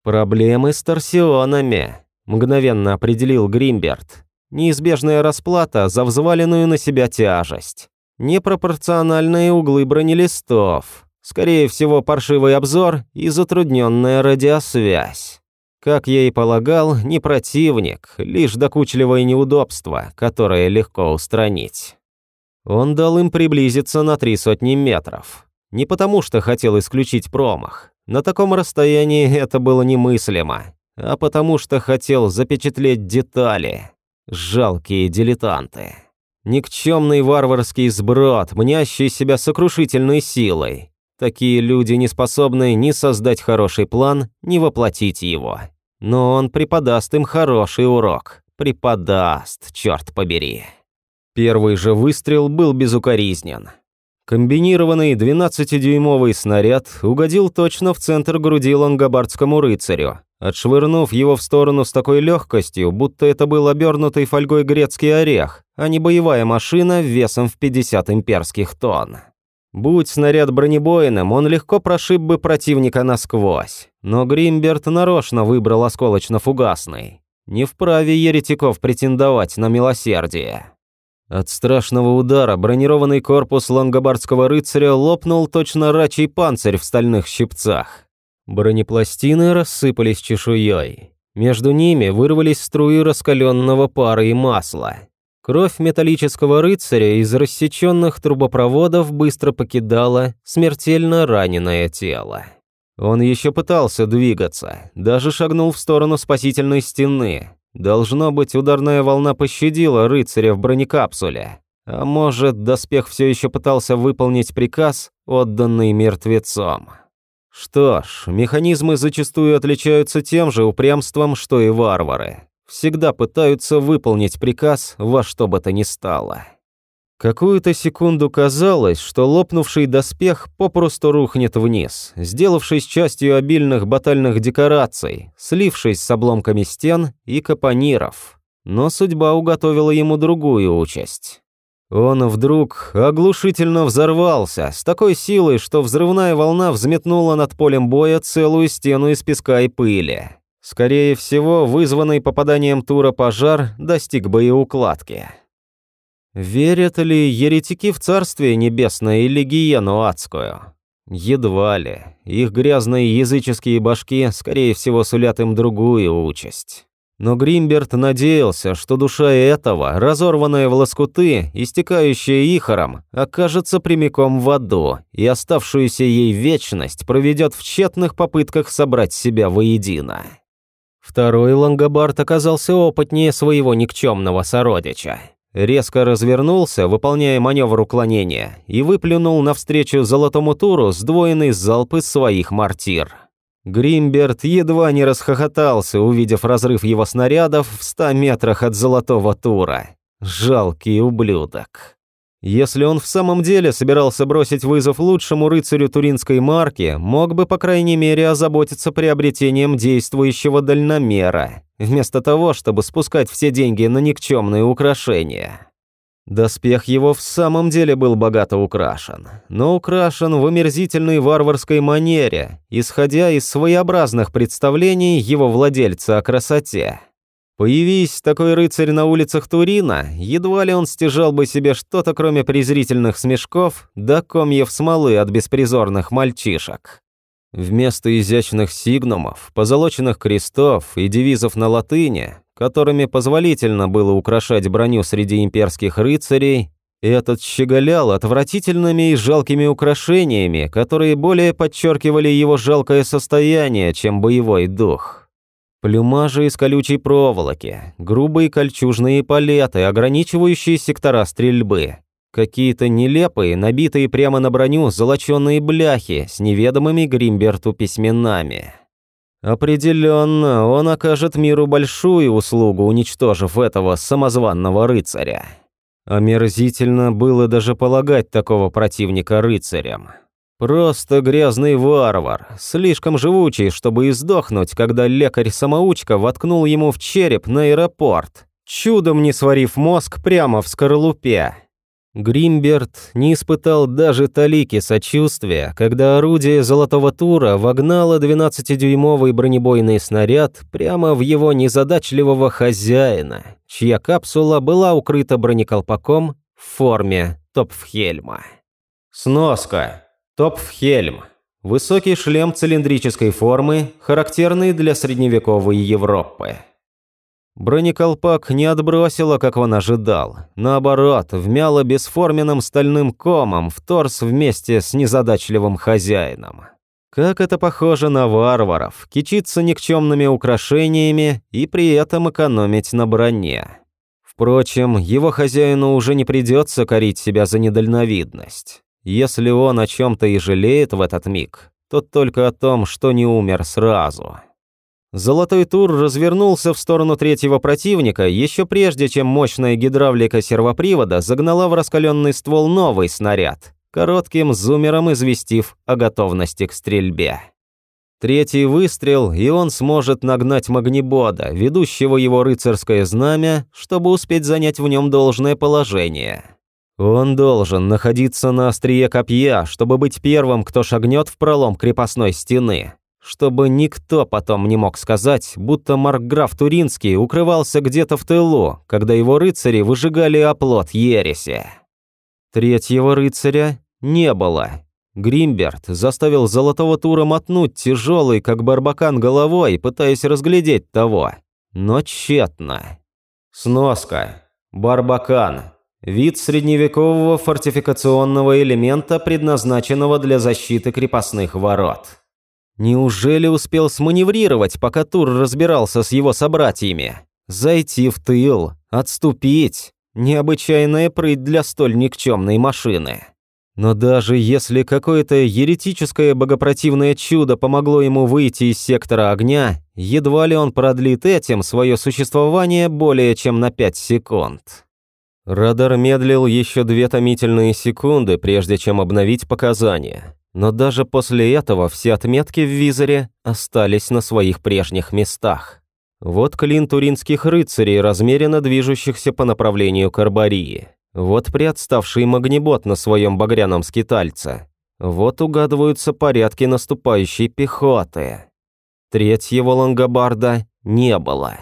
Проблемы с торсионами, мгновенно определил Гримберт. Неизбежная расплата за взваленную на себя тяжесть. Непропорциональные углы бронелистов. Скорее всего, паршивый обзор и затрудненная радиосвязь. Как я и полагал, не противник, лишь докучливое неудобство, которое легко устранить. Он дал им приблизиться на три сотни метров. Не потому что хотел исключить промах. На таком расстоянии это было немыслимо. А потому что хотел запечатлеть детали. Жалкие дилетанты. Никчемный варварский сброд, мнящий себя сокрушительной силой. Такие люди не способны ни создать хороший план, ни воплотить его. Но он преподаст им хороший урок. Преподаст, черт побери. Первый же выстрел был безукоризнен. Комбинированный 12-дюймовый снаряд угодил точно в центр груди лонгобардскому рыцарю, отшвырнув его в сторону с такой легкостью, будто это был обернутый фольгой грецкий орех, а не боевая машина весом в 50 имперских тонн. Будь снаряд бронебойным, он легко прошиб бы противника насквозь. Но Гримберт нарочно выбрал осколочно-фугасный. Не вправе еретиков претендовать на милосердие. От страшного удара бронированный корпус лангобардского рыцаря лопнул точно рачий панцирь в стальных щипцах. Бронепластины рассыпались чешуей. Между ними вырвались струи раскаленного пара и масла. Кровь металлического рыцаря из рассеченных трубопроводов быстро покидала смертельно раненое тело. Он еще пытался двигаться, даже шагнул в сторону спасительной стены. Должно быть, ударная волна пощадила рыцаря в бронекапсуле. А может, доспех все еще пытался выполнить приказ, отданный мертвецом. Что ж, механизмы зачастую отличаются тем же упрямством, что и варвары всегда пытаются выполнить приказ во что бы то ни стало. Какую-то секунду казалось, что лопнувший доспех попросту рухнет вниз, сделавшись частью обильных батальных декораций, слившись с обломками стен и капониров. Но судьба уготовила ему другую участь. Он вдруг оглушительно взорвался с такой силой, что взрывная волна взметнула над полем боя целую стену из песка и пыли. Скорее всего, вызванный попаданием Тура пожар достиг боеукладки. Верят ли еретики в Царствие Небесное или гиену адскую? Едва ли. Их грязные языческие башки, скорее всего, сулят им другую участь. Но Гримберт надеялся, что душа этого, разорванная в лоскуты, истекающая ихором, окажется прямиком в аду, и оставшуюся ей вечность проведет в тщетных попытках собрать себя воедино. Второй лангобард оказался опытнее своего никчемного сородича. Резко развернулся, выполняя маневр уклонения, и выплюнул навстречу золотому туру сдвоенный залп из своих мортир. Гримберт едва не расхохотался, увидев разрыв его снарядов в ста метрах от золотого тура. Жалкий ублюдок. Если он в самом деле собирался бросить вызов лучшему рыцарю туринской марки, мог бы, по крайней мере, озаботиться приобретением действующего дальномера, вместо того, чтобы спускать все деньги на никчемные украшения. Доспех его в самом деле был богато украшен, но украшен в омерзительной варварской манере, исходя из своеобразных представлений его владельца о красоте. Появись такой рыцарь на улицах Турина, едва ли он стяжал бы себе что-то, кроме презрительных смешков да комьев смолы от беспризорных мальчишек. Вместо изящных сигнумов, позолоченных крестов и девизов на латыни, которыми позволительно было украшать броню среди имперских рыцарей, этот щеголял отвратительными и жалкими украшениями, которые более подчеркивали его жалкое состояние, чем боевой дух. Плюмажи из колючей проволоки, грубые кольчужные палеты, ограничивающие сектора стрельбы. Какие-то нелепые, набитые прямо на броню золоченые бляхи с неведомыми Гримберту письменами. Определенно, он окажет миру большую услугу, уничтожив этого самозванного рыцаря. Омерзительно было даже полагать такого противника рыцарем. Просто грязный варвар, слишком живучий, чтобы издохнуть, когда лекарь-самоучка воткнул ему в череп на аэропорт, чудом не сварив мозг прямо в скорлупе. Гримберт не испытал даже талики сочувствия, когда орудие Золотого Тура вогнало 12-дюймовый бронебойный снаряд прямо в его незадачливого хозяина, чья капсула была укрыта бронеколпаком в форме Топфхельма. Сноска. Топфхельм. Высокий шлем цилиндрической формы, характерный для средневековой Европы. Бронеколпак не отбросило, как он ожидал. Наоборот, вмяло бесформенным стальным комом в торс вместе с незадачливым хозяином. Как это похоже на варваров, кичиться никчемными украшениями и при этом экономить на броне. Впрочем, его хозяину уже не придется корить себя за недальновидность. Если он о чем-то и жалеет в этот миг, то только о том, что не умер сразу. Золотой тур развернулся в сторону третьего противника еще прежде, чем мощная гидравлика сервопривода загнала в раскаленный ствол новый снаряд, коротким зумером известив о готовности к стрельбе. Третий выстрел, и он сможет нагнать Магнибода, ведущего его рыцарское знамя, чтобы успеть занять в нем должное положение. Он должен находиться на острие копья, чтобы быть первым, кто шагнет в пролом крепостной стены. Чтобы никто потом не мог сказать, будто Маркграф Туринский укрывался где-то в тылу, когда его рыцари выжигали оплот ереси. Третьего рыцаря не было. Гримберт заставил Золотого Тура мотнуть тяжелый, как барбакан, головой, пытаясь разглядеть того. Но тщетно. Сноска. Барбакан. Вид средневекового фортификационного элемента, предназначенного для защиты крепостных ворот. Неужели успел сманеврировать, пока Тур разбирался с его собратьями? Зайти в тыл, отступить. Необычайная прыть для столь никчемной машины. Но даже если какое-то еретическое богопротивное чудо помогло ему выйти из сектора огня, едва ли он продлит этим свое существование более чем на пять секунд. Радар медлил еще две томительные секунды, прежде чем обновить показания. Но даже после этого все отметки в визоре остались на своих прежних местах. Вот клин туринских рыцарей, размеренно движущихся по направлению к Арбарии. Вот приотставший магнибот на своем багряном скитальце. Вот угадываются порядки наступающей пехоты. Третьего лангобарда не было.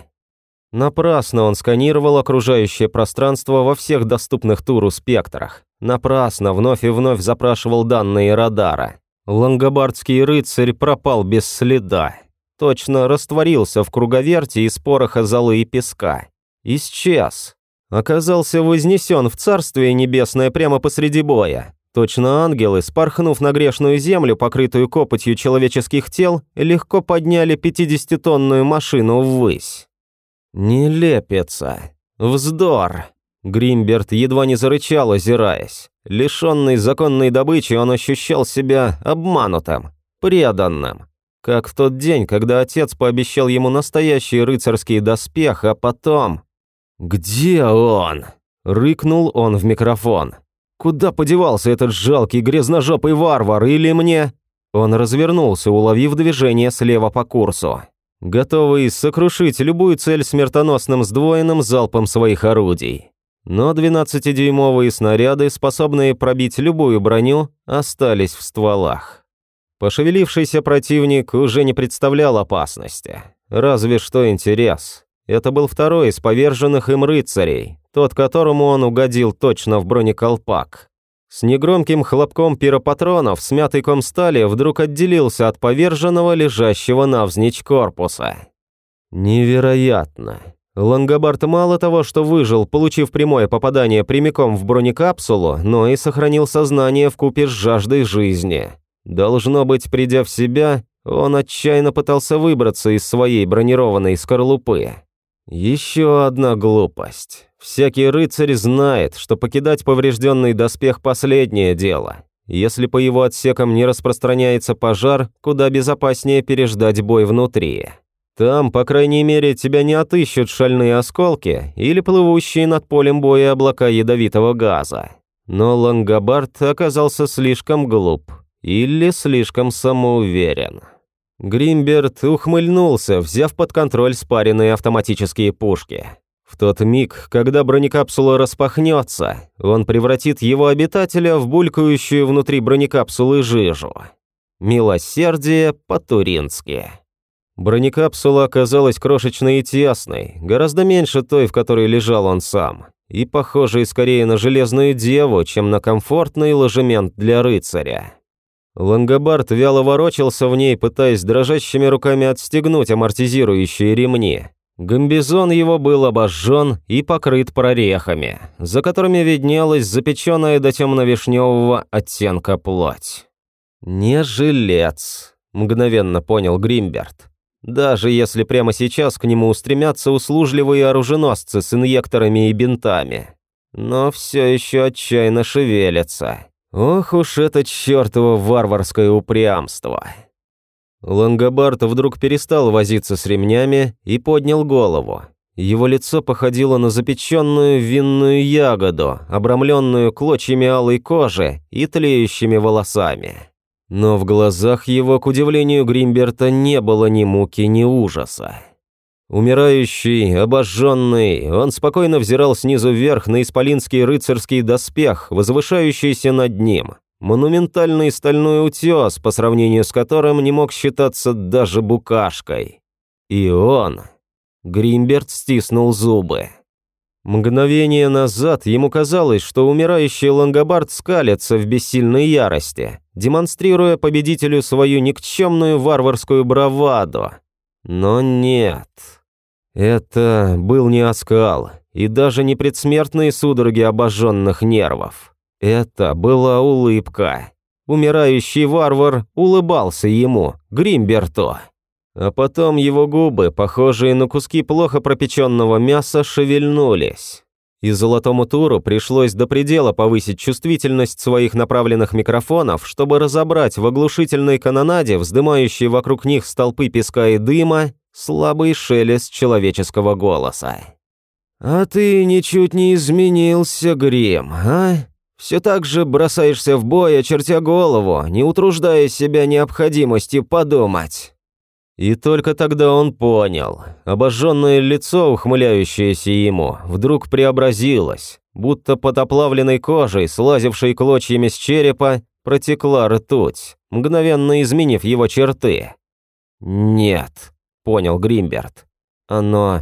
Напрасно он сканировал окружающее пространство во всех доступных туру спектрах. Напрасно вновь и вновь запрашивал данные радара. Лангобардский рыцарь пропал без следа. Точно растворился в круговерте из пороха золы и песка. Исчез. Оказался вознесен в Царствие Небесное прямо посреди боя. Точно ангелы, спорхнув на грешную землю, покрытую копотью человеческих тел, легко подняли 50-тонную машину ввысь. «Не лепится. Вздор!» Гримберт едва не зарычал, озираясь. Лишенный законной добычи, он ощущал себя обманутым, преданным. Как в тот день, когда отец пообещал ему настоящий рыцарский доспех, а потом... «Где он?» — рыкнул он в микрофон. «Куда подевался этот жалкий грязножопый варвар, или мне...» Он развернулся, уловив движение слева по курсу готовый сокрушить любую цель смертоносным сдвоенным залпом своих орудий. Но 12-дюймовые снаряды, способные пробить любую броню, остались в стволах. Пошевелившийся противник уже не представлял опасности. Разве что интерес. Это был второй из поверженных им рыцарей, тот, которому он угодил точно в бронеколпак. С негромким хлопком пиропатронов смятый ком стали вдруг отделился от поверженного, лежащего навзничь корпуса. Невероятно. Лангобард мало того, что выжил, получив прямое попадание прямиком в бронекапсулу, но и сохранил сознание в купе с жаждой жизни. Должно быть, придя в себя, он отчаянно пытался выбраться из своей бронированной скорлупы. Еще одна глупость. Всякий рыцарь знает, что покидать поврежденный доспех – последнее дело. Если по его отсекам не распространяется пожар, куда безопаснее переждать бой внутри. Там, по крайней мере, тебя не отыщут шальные осколки или плывущие над полем боя облака ядовитого газа. Но Лангобард оказался слишком глуп или слишком самоуверен. Гримберт ухмыльнулся, взяв под контроль спаренные автоматические пушки. В тот миг, когда бронекапсула распахнется, он превратит его обитателя в булькающую внутри бронекапсулы жижу. Милосердие по-турински. Бронекапсула оказалась крошечной и тесной, гораздо меньше той, в которой лежал он сам, и похожей скорее на железную деву, чем на комфортный ложемент для рыцаря. Лангобард вяло ворочался в ней, пытаясь дрожащими руками отстегнуть амортизирующие ремни. Гамбизон его был обожжен и покрыт прорехами, за которыми виднелась запеченная до темно-вишневого оттенка плоть. «Не жилец», — мгновенно понял Гримберт. «Даже если прямо сейчас к нему устремятся услужливые оруженосцы с инъекторами и бинтами. Но все еще отчаянно шевелятся». Ох уж это чертово варварское упрямство. Лангобард вдруг перестал возиться с ремнями и поднял голову. Его лицо походило на запеченную винную ягоду, обрамленную клочьями алой кожи и тлеющими волосами. Но в глазах его, к удивлению Гримберта, не было ни муки, ни ужаса. Умирающий, обожженный, он спокойно взирал снизу вверх на исполинский рыцарский доспех, возвышающийся над ним. Монументальный стальной утес, по сравнению с которым не мог считаться даже букашкой. И он... Гримберт стиснул зубы. Мгновение назад ему казалось, что умирающий Лангобард скалится в бессильной ярости, демонстрируя победителю свою никчемную варварскую браваду. Но нет... Это был не оскал и даже не предсмертные судороги обожженных нервов. Это была улыбка. Умирающий варвар улыбался ему, Гримберту. А потом его губы, похожие на куски плохо пропеченного мяса, шевельнулись. И Золотому Туру пришлось до предела повысить чувствительность своих направленных микрофонов, чтобы разобрать в оглушительной канонаде, вздымающей вокруг них столпы песка и дыма, слабый шелест человеческого голоса. «А ты ничуть не изменился, Грим, а? Все так же бросаешься в бой, очертя голову, не утруждая себя необходимостью подумать». И только тогда он понял. Обожженное лицо, ухмыляющееся ему, вдруг преобразилось, будто под оплавленной кожей, слазившей клочьями с черепа, протекла ртуть, мгновенно изменив его черты. «Нет», — понял Гримберт. «Оно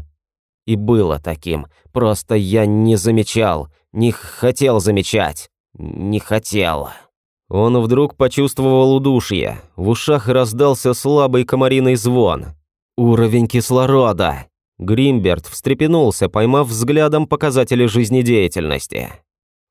и было таким, просто я не замечал, не хотел замечать, не хотел». Он вдруг почувствовал удушье, в ушах раздался слабый комариный звон. «Уровень кислорода!» Гримберт встрепенулся, поймав взглядом показатели жизнедеятельности.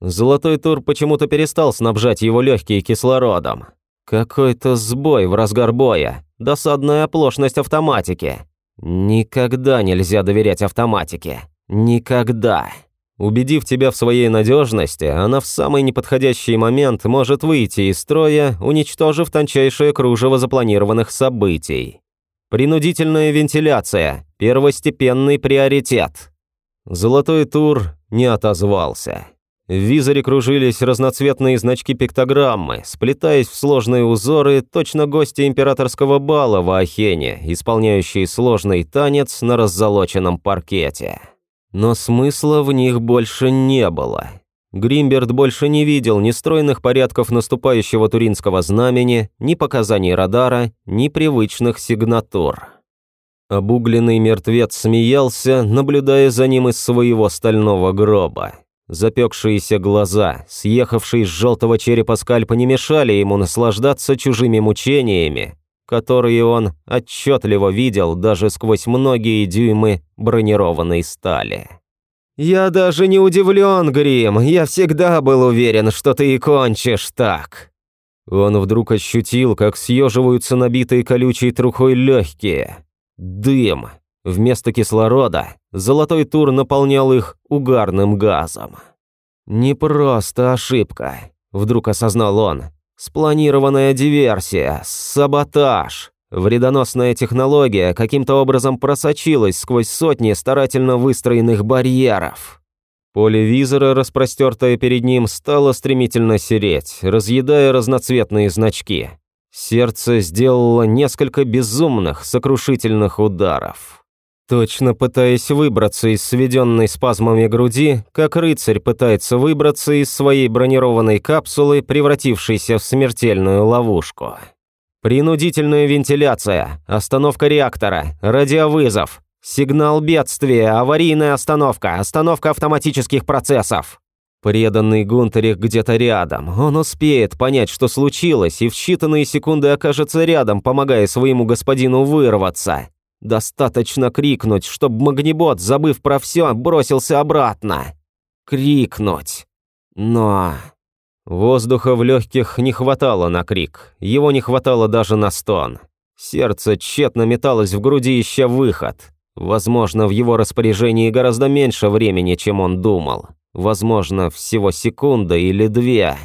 Золотой тур почему-то перестал снабжать его легкие кислородом. Какой-то сбой в разгар боя, досадная оплошность автоматики. Никогда нельзя доверять автоматике. Никогда. Убедив тебя в своей надежности, она в самый неподходящий момент может выйти из строя, уничтожив тончайшее кружево запланированных событий. Принудительная вентиляция – первостепенный приоритет. Золотой тур не отозвался. В визоре кружились разноцветные значки пиктограммы, сплетаясь в сложные узоры, точно гости императорского бала в Ахене, исполняющие сложный танец на раззолоченном паркете. Но смысла в них больше не было. Гримберт больше не видел ни стройных порядков наступающего туринского знамени, ни показаний радара, ни привычных сигнатур. Обугленный мертвец смеялся, наблюдая за ним из своего стального гроба. Запекшиеся глаза, съехавшие с желтого черепа скальпа не мешали ему наслаждаться чужими мучениями, которые он отчетливо видел даже сквозь многие дюймы бронированной стали. «Я даже не удивлен, Грим, я всегда был уверен, что ты и кончишь так». Он вдруг ощутил, как съеживаются набитые колючей трухой легкие. Дым. Вместо кислорода золотой тур наполнял их угарным газом. «Не просто ошибка», — вдруг осознал он. Спланированная диверсия, саботаж. Вредоносная технология каким-то образом просочилась сквозь сотни старательно выстроенных барьеров. Поле визора, распростертое перед ним, стало стремительно сереть, разъедая разноцветные значки. Сердце сделало несколько безумных, сокрушительных ударов. Точно пытаясь выбраться из сведенной спазмами груди, как рыцарь пытается выбраться из своей бронированной капсулы, превратившейся в смертельную ловушку. Принудительная вентиляция, остановка реактора, радиовызов, сигнал бедствия, аварийная остановка, остановка автоматических процессов. Преданный Гунтерих где-то рядом. Он успеет понять, что случилось, и в считанные секунды окажется рядом, помогая своему господину вырваться. Достаточно крикнуть, чтобы Магнибот, забыв про все, бросился обратно. Крикнуть. Но... Воздуха в легких не хватало на крик, его не хватало даже на стон. Сердце тщетно металось в груди, ища выход. Возможно, в его распоряжении гораздо меньше времени, чем он думал. Возможно, всего секунда или две.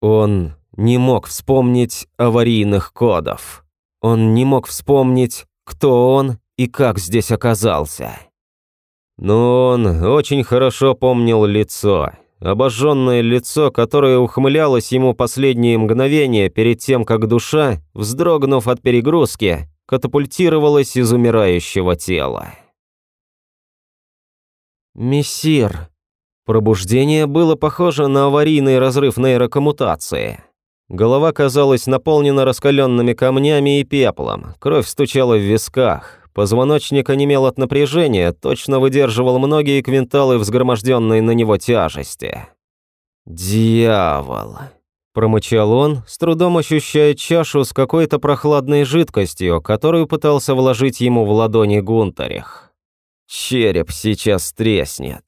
Он не мог вспомнить аварийных кодов. Он не мог вспомнить, кто он и как здесь оказался. Но он очень хорошо помнил лицо, обожженное лицо, которое ухмылялось ему последние мгновения перед тем, как душа, вздрогнув от перегрузки, катапультировалась из умирающего тела. «Мессир», Пробуждение было похоже на аварийный разрыв нейрокоммутации. Голова казалась наполнена раскаленными камнями и пеплом, кровь стучала в висках, позвоночник онемел от напряжения, точно выдерживал многие квинталы взгроможденной на него тяжести. «Дьявол!» – промычал он, с трудом ощущая чашу с какой-то прохладной жидкостью, которую пытался вложить ему в ладони Гунтарих. «Череп сейчас треснет.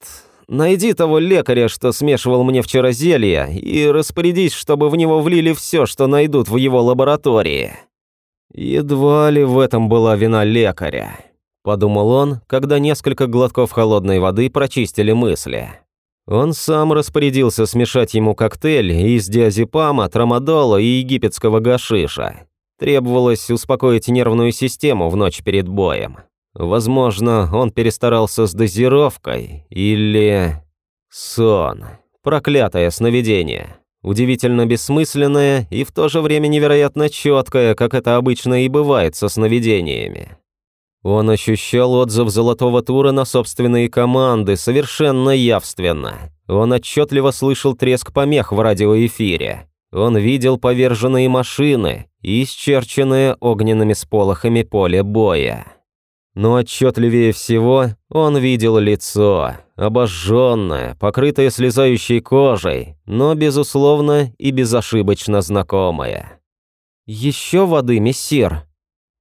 Найди того лекаря, что смешивал мне вчера зелье, и распорядись, чтобы в него влили все, что найдут в его лаборатории». Едва ли в этом была вина лекаря, подумал он, когда несколько глотков холодной воды прочистили мысли. Он сам распорядился смешать ему коктейль из диазепама, трамадола и египетского гашиша. Требовалось успокоить нервную систему в ночь перед боем. Возможно, он перестарался с дозировкой или... Сон. Проклятое сновидение. Удивительно бессмысленное и в то же время невероятно четкое, как это обычно и бывает со сновидениями. Он ощущал отзыв золотого тура на собственные команды совершенно явственно. Он отчетливо слышал треск помех в радиоэфире. Он видел поверженные машины и исчерченное огненными сполохами поле боя. Но отчетливее всего он видел лицо, обожженное, покрытое слезающей кожей, но, безусловно, и безошибочно знакомое. «Еще воды, мессир!»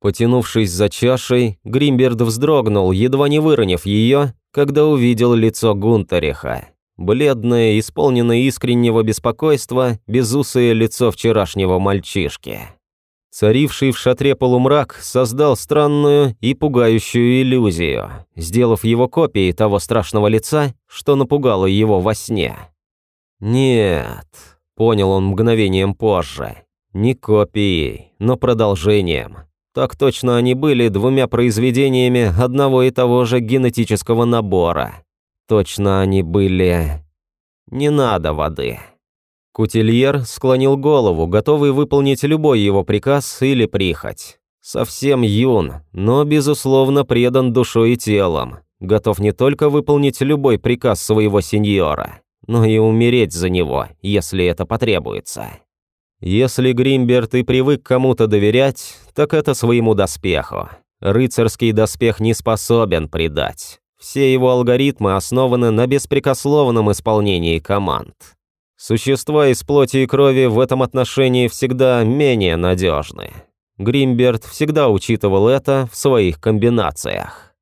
Потянувшись за чашей, Гримберд вздрогнул, едва не выронив ее, когда увидел лицо Гунтариха. Бледное, исполненное искреннего беспокойства, безусое лицо вчерашнего мальчишки. Царивший в шатре полумрак создал странную и пугающую иллюзию, сделав его копией того страшного лица, что напугало его во сне. «Нет», — понял он мгновением позже, — «не копией, но продолжением. Так точно они были двумя произведениями одного и того же генетического набора. Точно они были... Не надо воды». Кутильер склонил голову, готовый выполнить любой его приказ или прихоть. Совсем юн, но, безусловно, предан душой и телом. Готов не только выполнить любой приказ своего сеньора, но и умереть за него, если это потребуется. Если Гримберт и привык кому-то доверять, так это своему доспеху. Рыцарский доспех не способен предать. Все его алгоритмы основаны на беспрекословном исполнении команд. Существа из плоти и крови в этом отношении всегда менее надежны. Гримберт всегда учитывал это в своих комбинациях.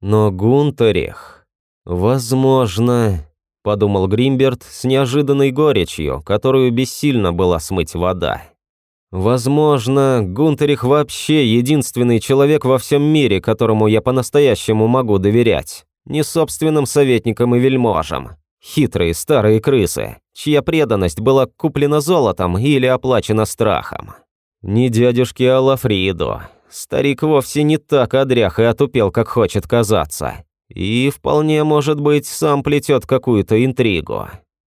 Но Гунтерих... Возможно, подумал Гримберт с неожиданной горечью, которую бессильно была смыть вода. Возможно, Гунтерих вообще единственный человек во всем мире, которому я по-настоящему могу доверять. Не собственным советникам и вельможам, Хитрые старые крысы, чья преданность была куплена золотом или оплачена страхом. Не дядюшке Алафриду. Старик вовсе не так одрях и отупел, как хочет казаться. И вполне может быть, сам плетет какую-то интригу.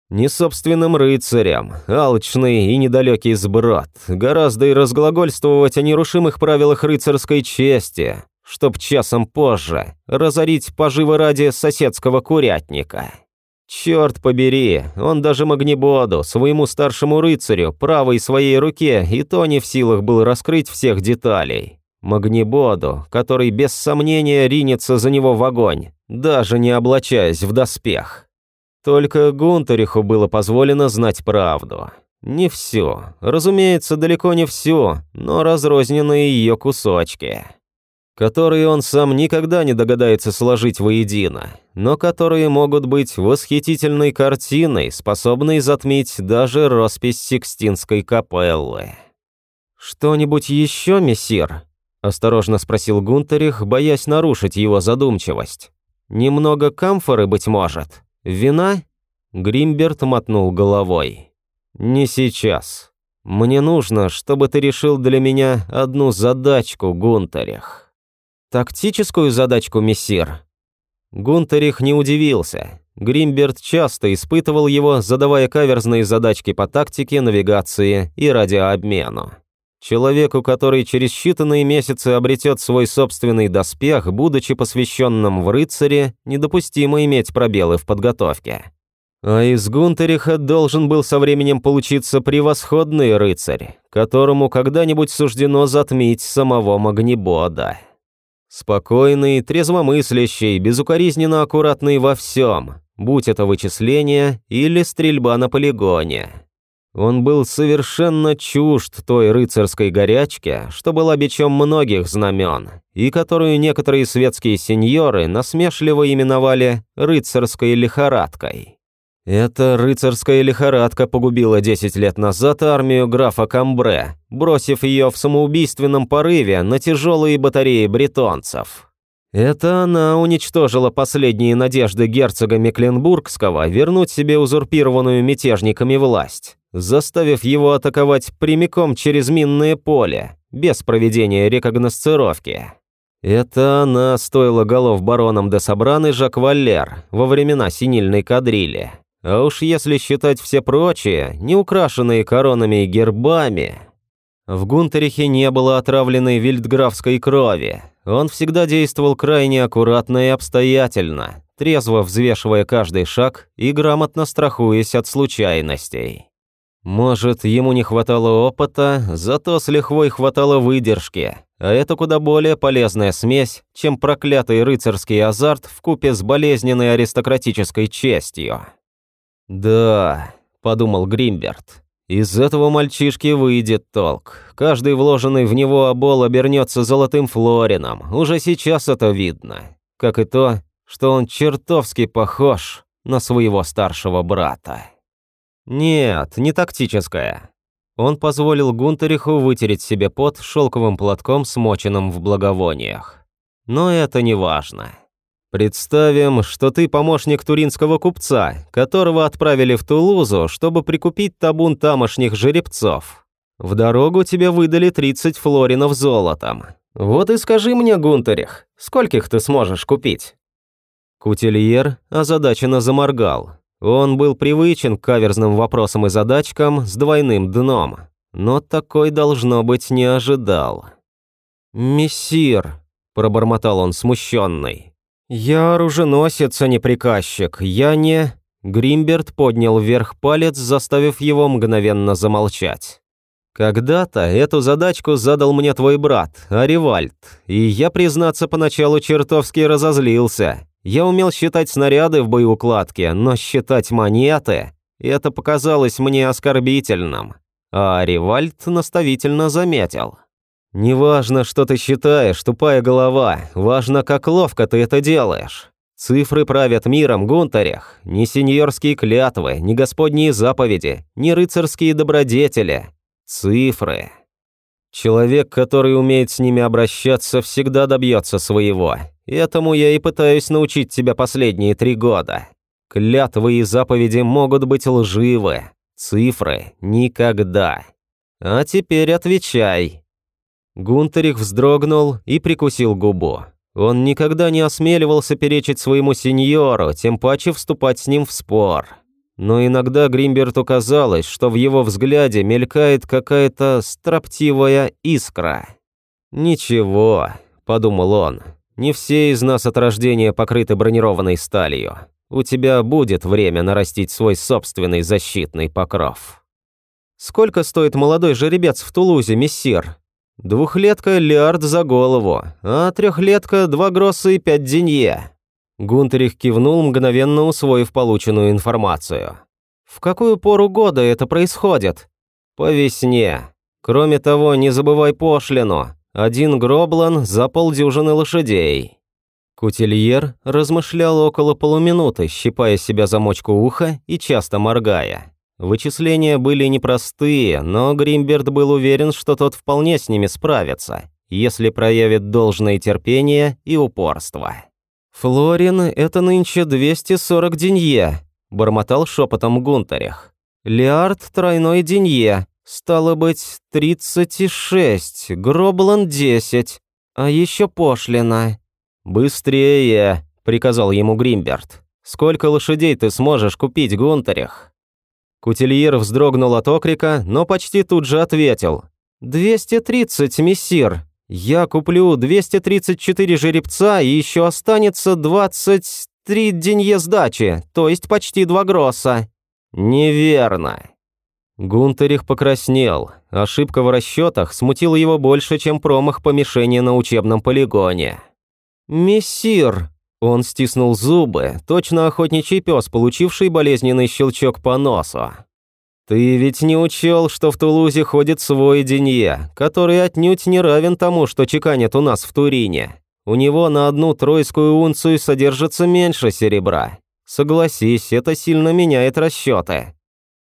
Не собственным рыцарем, алчный и недалекий сброд, гораздо и разглагольствовать о нерушимых правилах рыцарской чести, чтоб часом позже разорить поживы ради соседского курятника. Черт побери, он даже Магнибоду, своему старшему рыцарю, правой своей руке, и то не в силах был раскрыть всех деталей. Магнибоду, который без сомнения ринется за него в огонь, даже не облачаясь в доспех. Только Гунтериху было позволено знать правду. Не всю, разумеется, далеко не всю, но разрозненные ее кусочки которые он сам никогда не догадается сложить воедино, но которые могут быть восхитительной картиной, способной затмить даже роспись Сикстинской капеллы. «Что-нибудь еще, мессир?» – осторожно спросил Гунтерих, боясь нарушить его задумчивость. «Немного камфоры, быть может? Вина?» Гримберт мотнул головой. «Не сейчас. Мне нужно, чтобы ты решил для меня одну задачку, Гунтерих». «Тактическую задачку, мессир?» Гунтерих не удивился. Гримберт часто испытывал его, задавая каверзные задачки по тактике, навигации и радиообмену. Человеку, который через считанные месяцы обретет свой собственный доспех, будучи посвященным в рыцаре, недопустимо иметь пробелы в подготовке. А из Гунтериха должен был со временем получиться превосходный рыцарь, которому когда-нибудь суждено затмить самого Магнибода. Спокойный, трезвомыслящий, безукоризненно аккуратный во всем, будь это вычисление или стрельба на полигоне. Он был совершенно чужд той рыцарской горячке, что была бичом многих знамен, и которую некоторые светские сеньоры насмешливо именовали «рыцарской лихорадкой». Эта рыцарская лихорадка погубила 10 лет назад армию графа Камбре, бросив ее в самоубийственном порыве на тяжелые батареи бретонцев. Это она уничтожила последние надежды герцога Мекленбургского вернуть себе узурпированную мятежниками власть, заставив его атаковать прямиком через минное поле, без проведения рекогносцировки. Это она стоила голов баронам де Собран и Жак Валлер во времена синильной кадрили. А уж если считать все прочие, не украшенные коронами и гербами... В Гунтерихе не было отравленной вильдграфской крови. Он всегда действовал крайне аккуратно и обстоятельно, трезво взвешивая каждый шаг и грамотно страхуясь от случайностей. Может, ему не хватало опыта, зато с лихвой хватало выдержки, а это куда более полезная смесь, чем проклятый рыцарский азарт в купе с болезненной аристократической честью. «Да», – подумал Гримберт, – «из этого мальчишки выйдет толк. Каждый вложенный в него обол обернется золотым флорином. Уже сейчас это видно. Как и то, что он чертовски похож на своего старшего брата». «Нет, не тактическая». Он позволил Гунтериху вытереть себе пот шелковым платком, смоченным в благовониях. Но это не важно. Представим, что ты помощник туринского купца, которого отправили в Тулузу, чтобы прикупить табун тамошних жеребцов. В дорогу тебе выдали 30 флоринов золотом. Вот и скажи мне, Гунтерих, скольких ты сможешь купить?» Кутильер озадаченно заморгал. Он был привычен к каверзным вопросам и задачкам с двойным дном, но такой, должно быть, не ожидал. «Мессир», – пробормотал он смущенный, «Я оруженосец, а не приказчик. Я не...» Гримберт поднял вверх палец, заставив его мгновенно замолчать. «Когда-то эту задачку задал мне твой брат, Аривальд, и я, признаться, поначалу чертовски разозлился. Я умел считать снаряды в боеукладке, но считать монеты – это показалось мне оскорбительным». А Аривальд наставительно заметил – «Неважно, что ты считаешь, тупая голова, важно, как ловко ты это делаешь. Цифры правят миром, Гунтарях, ни сеньорские клятвы, ни господние заповеди, ни рыцарские добродетели. Цифры. Человек, который умеет с ними обращаться, всегда добьется своего. Этому я и пытаюсь научить тебя последние три года. Клятвы и заповеди могут быть лживы, цифры – никогда. А теперь отвечай, Гунтерих вздрогнул и прикусил губу. Он никогда не осмеливался перечить своему сеньору, тем паче вступать с ним в спор. Но иногда Гримберту казалось, что в его взгляде мелькает какая-то строптивая искра. «Ничего», – подумал он, – «не все из нас от рождения покрыты бронированной сталью. У тебя будет время нарастить свой собственный защитный покров». «Сколько стоит молодой жеребец в Тулузе, мессир?» «Двухлетка – лиард за голову, а трехлетка – два гросса и пять денье». Гунтерих кивнул, мгновенно усвоив полученную информацию. «В какую пору года это происходит?» «По весне. Кроме того, не забывай пошлину. Один гроблан за полдюжины лошадей». Кутильер размышлял около полуминуты, щипая себя замочку уха и часто моргая. Вычисления были непростые, но Гримберт был уверен, что тот вполне с ними справится, если проявит должное терпение и упорство. «Флорин, это нынче 240 денье», – бормотал шепотом Гунтарях. «Лиард тройной денье, стало быть, 36, Гроблан 10, а еще пошлина». «Быстрее», – приказал ему Гримберт. «Сколько лошадей ты сможешь купить, Гунтарях?» Кутильер вздрогнул от окрика, но почти тут же ответил. «230, мессир. Я куплю 234 жеребца, и еще останется 23 денье сдачи, то есть почти два гросса». «Неверно». Гунтерих покраснел. Ошибка в расчетах смутила его больше, чем промах по мишени на учебном полигоне. «Мессир!» Он стиснул зубы, точно охотничий пес, получивший болезненный щелчок по носу. «Ты ведь не учел, что в Тулузе ходит свой Денье, который отнюдь не равен тому, что чеканят у нас в Турине. У него на одну тройскую унцию содержится меньше серебра. Согласись, это сильно меняет расчеты».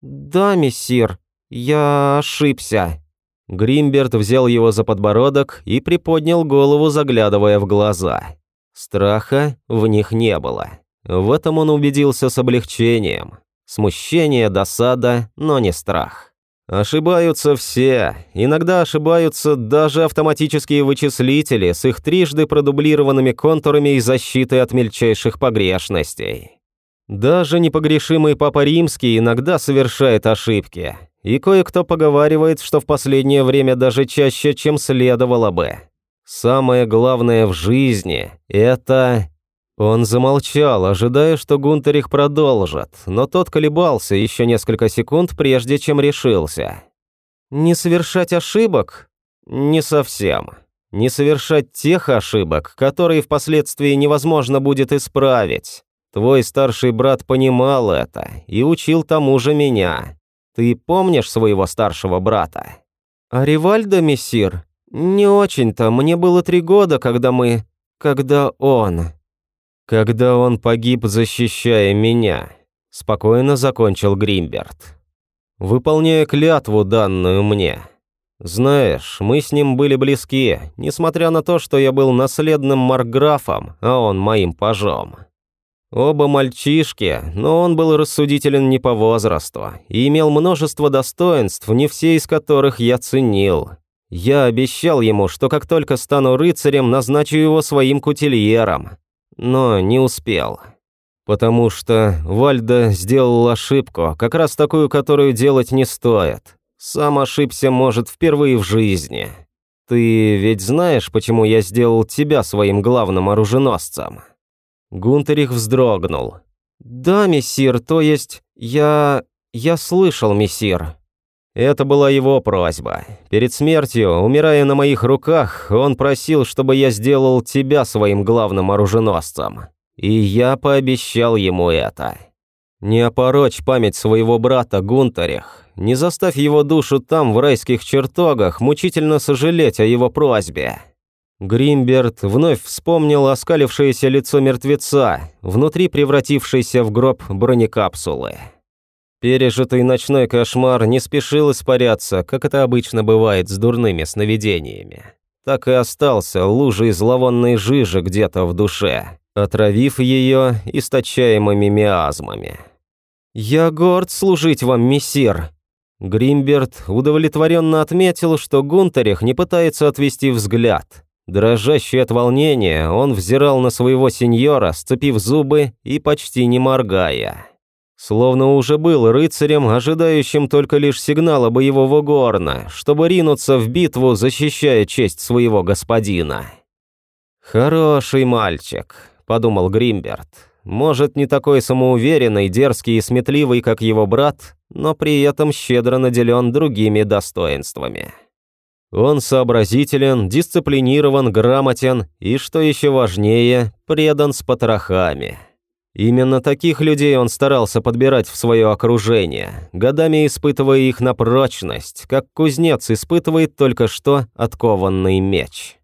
«Да, мессир, я ошибся». Гримберт взял его за подбородок и приподнял голову, заглядывая в глаза. Страха в них не было. В этом он убедился с облегчением. Смущение, досада, но не страх. Ошибаются все. Иногда ошибаются даже автоматические вычислители с их трижды продублированными контурами и защитой от мельчайших погрешностей. Даже непогрешимый Папа Римский иногда совершает ошибки. И кое-кто поговаривает, что в последнее время даже чаще, чем следовало бы. Самое главное в жизни – это он замолчал, ожидая, что Гунтерих продолжит, но тот колебался еще несколько секунд, прежде чем решился. «Не совершать ошибок? Не совсем. Не совершать тех ошибок, которые впоследствии невозможно будет исправить. Твой старший брат понимал это и учил тому же меня. Ты помнишь своего старшего брата?» «А Ривальдо, мессир? Не очень-то. Мне было три года, когда мы... когда он...» «Когда он погиб, защищая меня», – спокойно закончил Гримберт. «Выполняя клятву, данную мне. Знаешь, мы с ним были близки, несмотря на то, что я был наследным марграфом, а он моим пажом. Оба мальчишки, но он был рассудителен не по возрасту и имел множество достоинств, не все из которых я ценил. Я обещал ему, что как только стану рыцарем, назначу его своим кутильером но не успел. Потому что Вальда сделал ошибку, как раз такую, которую делать не стоит. Сам ошибся, может, впервые в жизни. Ты ведь знаешь, почему я сделал тебя своим главным оруженосцем?» Гунтерих вздрогнул. «Да, мессир, то есть я... я слышал, мессир». Это была его просьба. Перед смертью, умирая на моих руках, он просил, чтобы я сделал тебя своим главным оруженосцем. И я пообещал ему это. Не опорочь память своего брата Гунтарях, не заставь его душу там, в райских чертогах, мучительно сожалеть о его просьбе. Гримберт вновь вспомнил оскалившееся лицо мертвеца, внутри превратившееся в гроб бронекапсулы. Пережитый ночной кошмар не спешил испаряться, как это обычно бывает с дурными сновидениями. Так и остался лужей зловонной жижи где-то в душе, отравив ее источаемыми миазмами. «Я горд служить вам, мессир!» Гримберт удовлетворенно отметил, что Гунтарих не пытается отвести взгляд. Дрожащий от волнения, он взирал на своего сеньора, сцепив зубы и почти не моргая. Словно уже был рыцарем, ожидающим только лишь сигнала боевого горна, чтобы ринуться в битву, защищая честь своего господина. «Хороший мальчик», — подумал Гримберт. «Может, не такой самоуверенный, дерзкий и сметливый, как его брат, но при этом щедро наделен другими достоинствами». Он сообразителен, дисциплинирован, грамотен и, что еще важнее, предан с потрохами. Именно таких людей он старался подбирать в свое окружение, годами испытывая их на прочность, как кузнец испытывает только что откованный меч.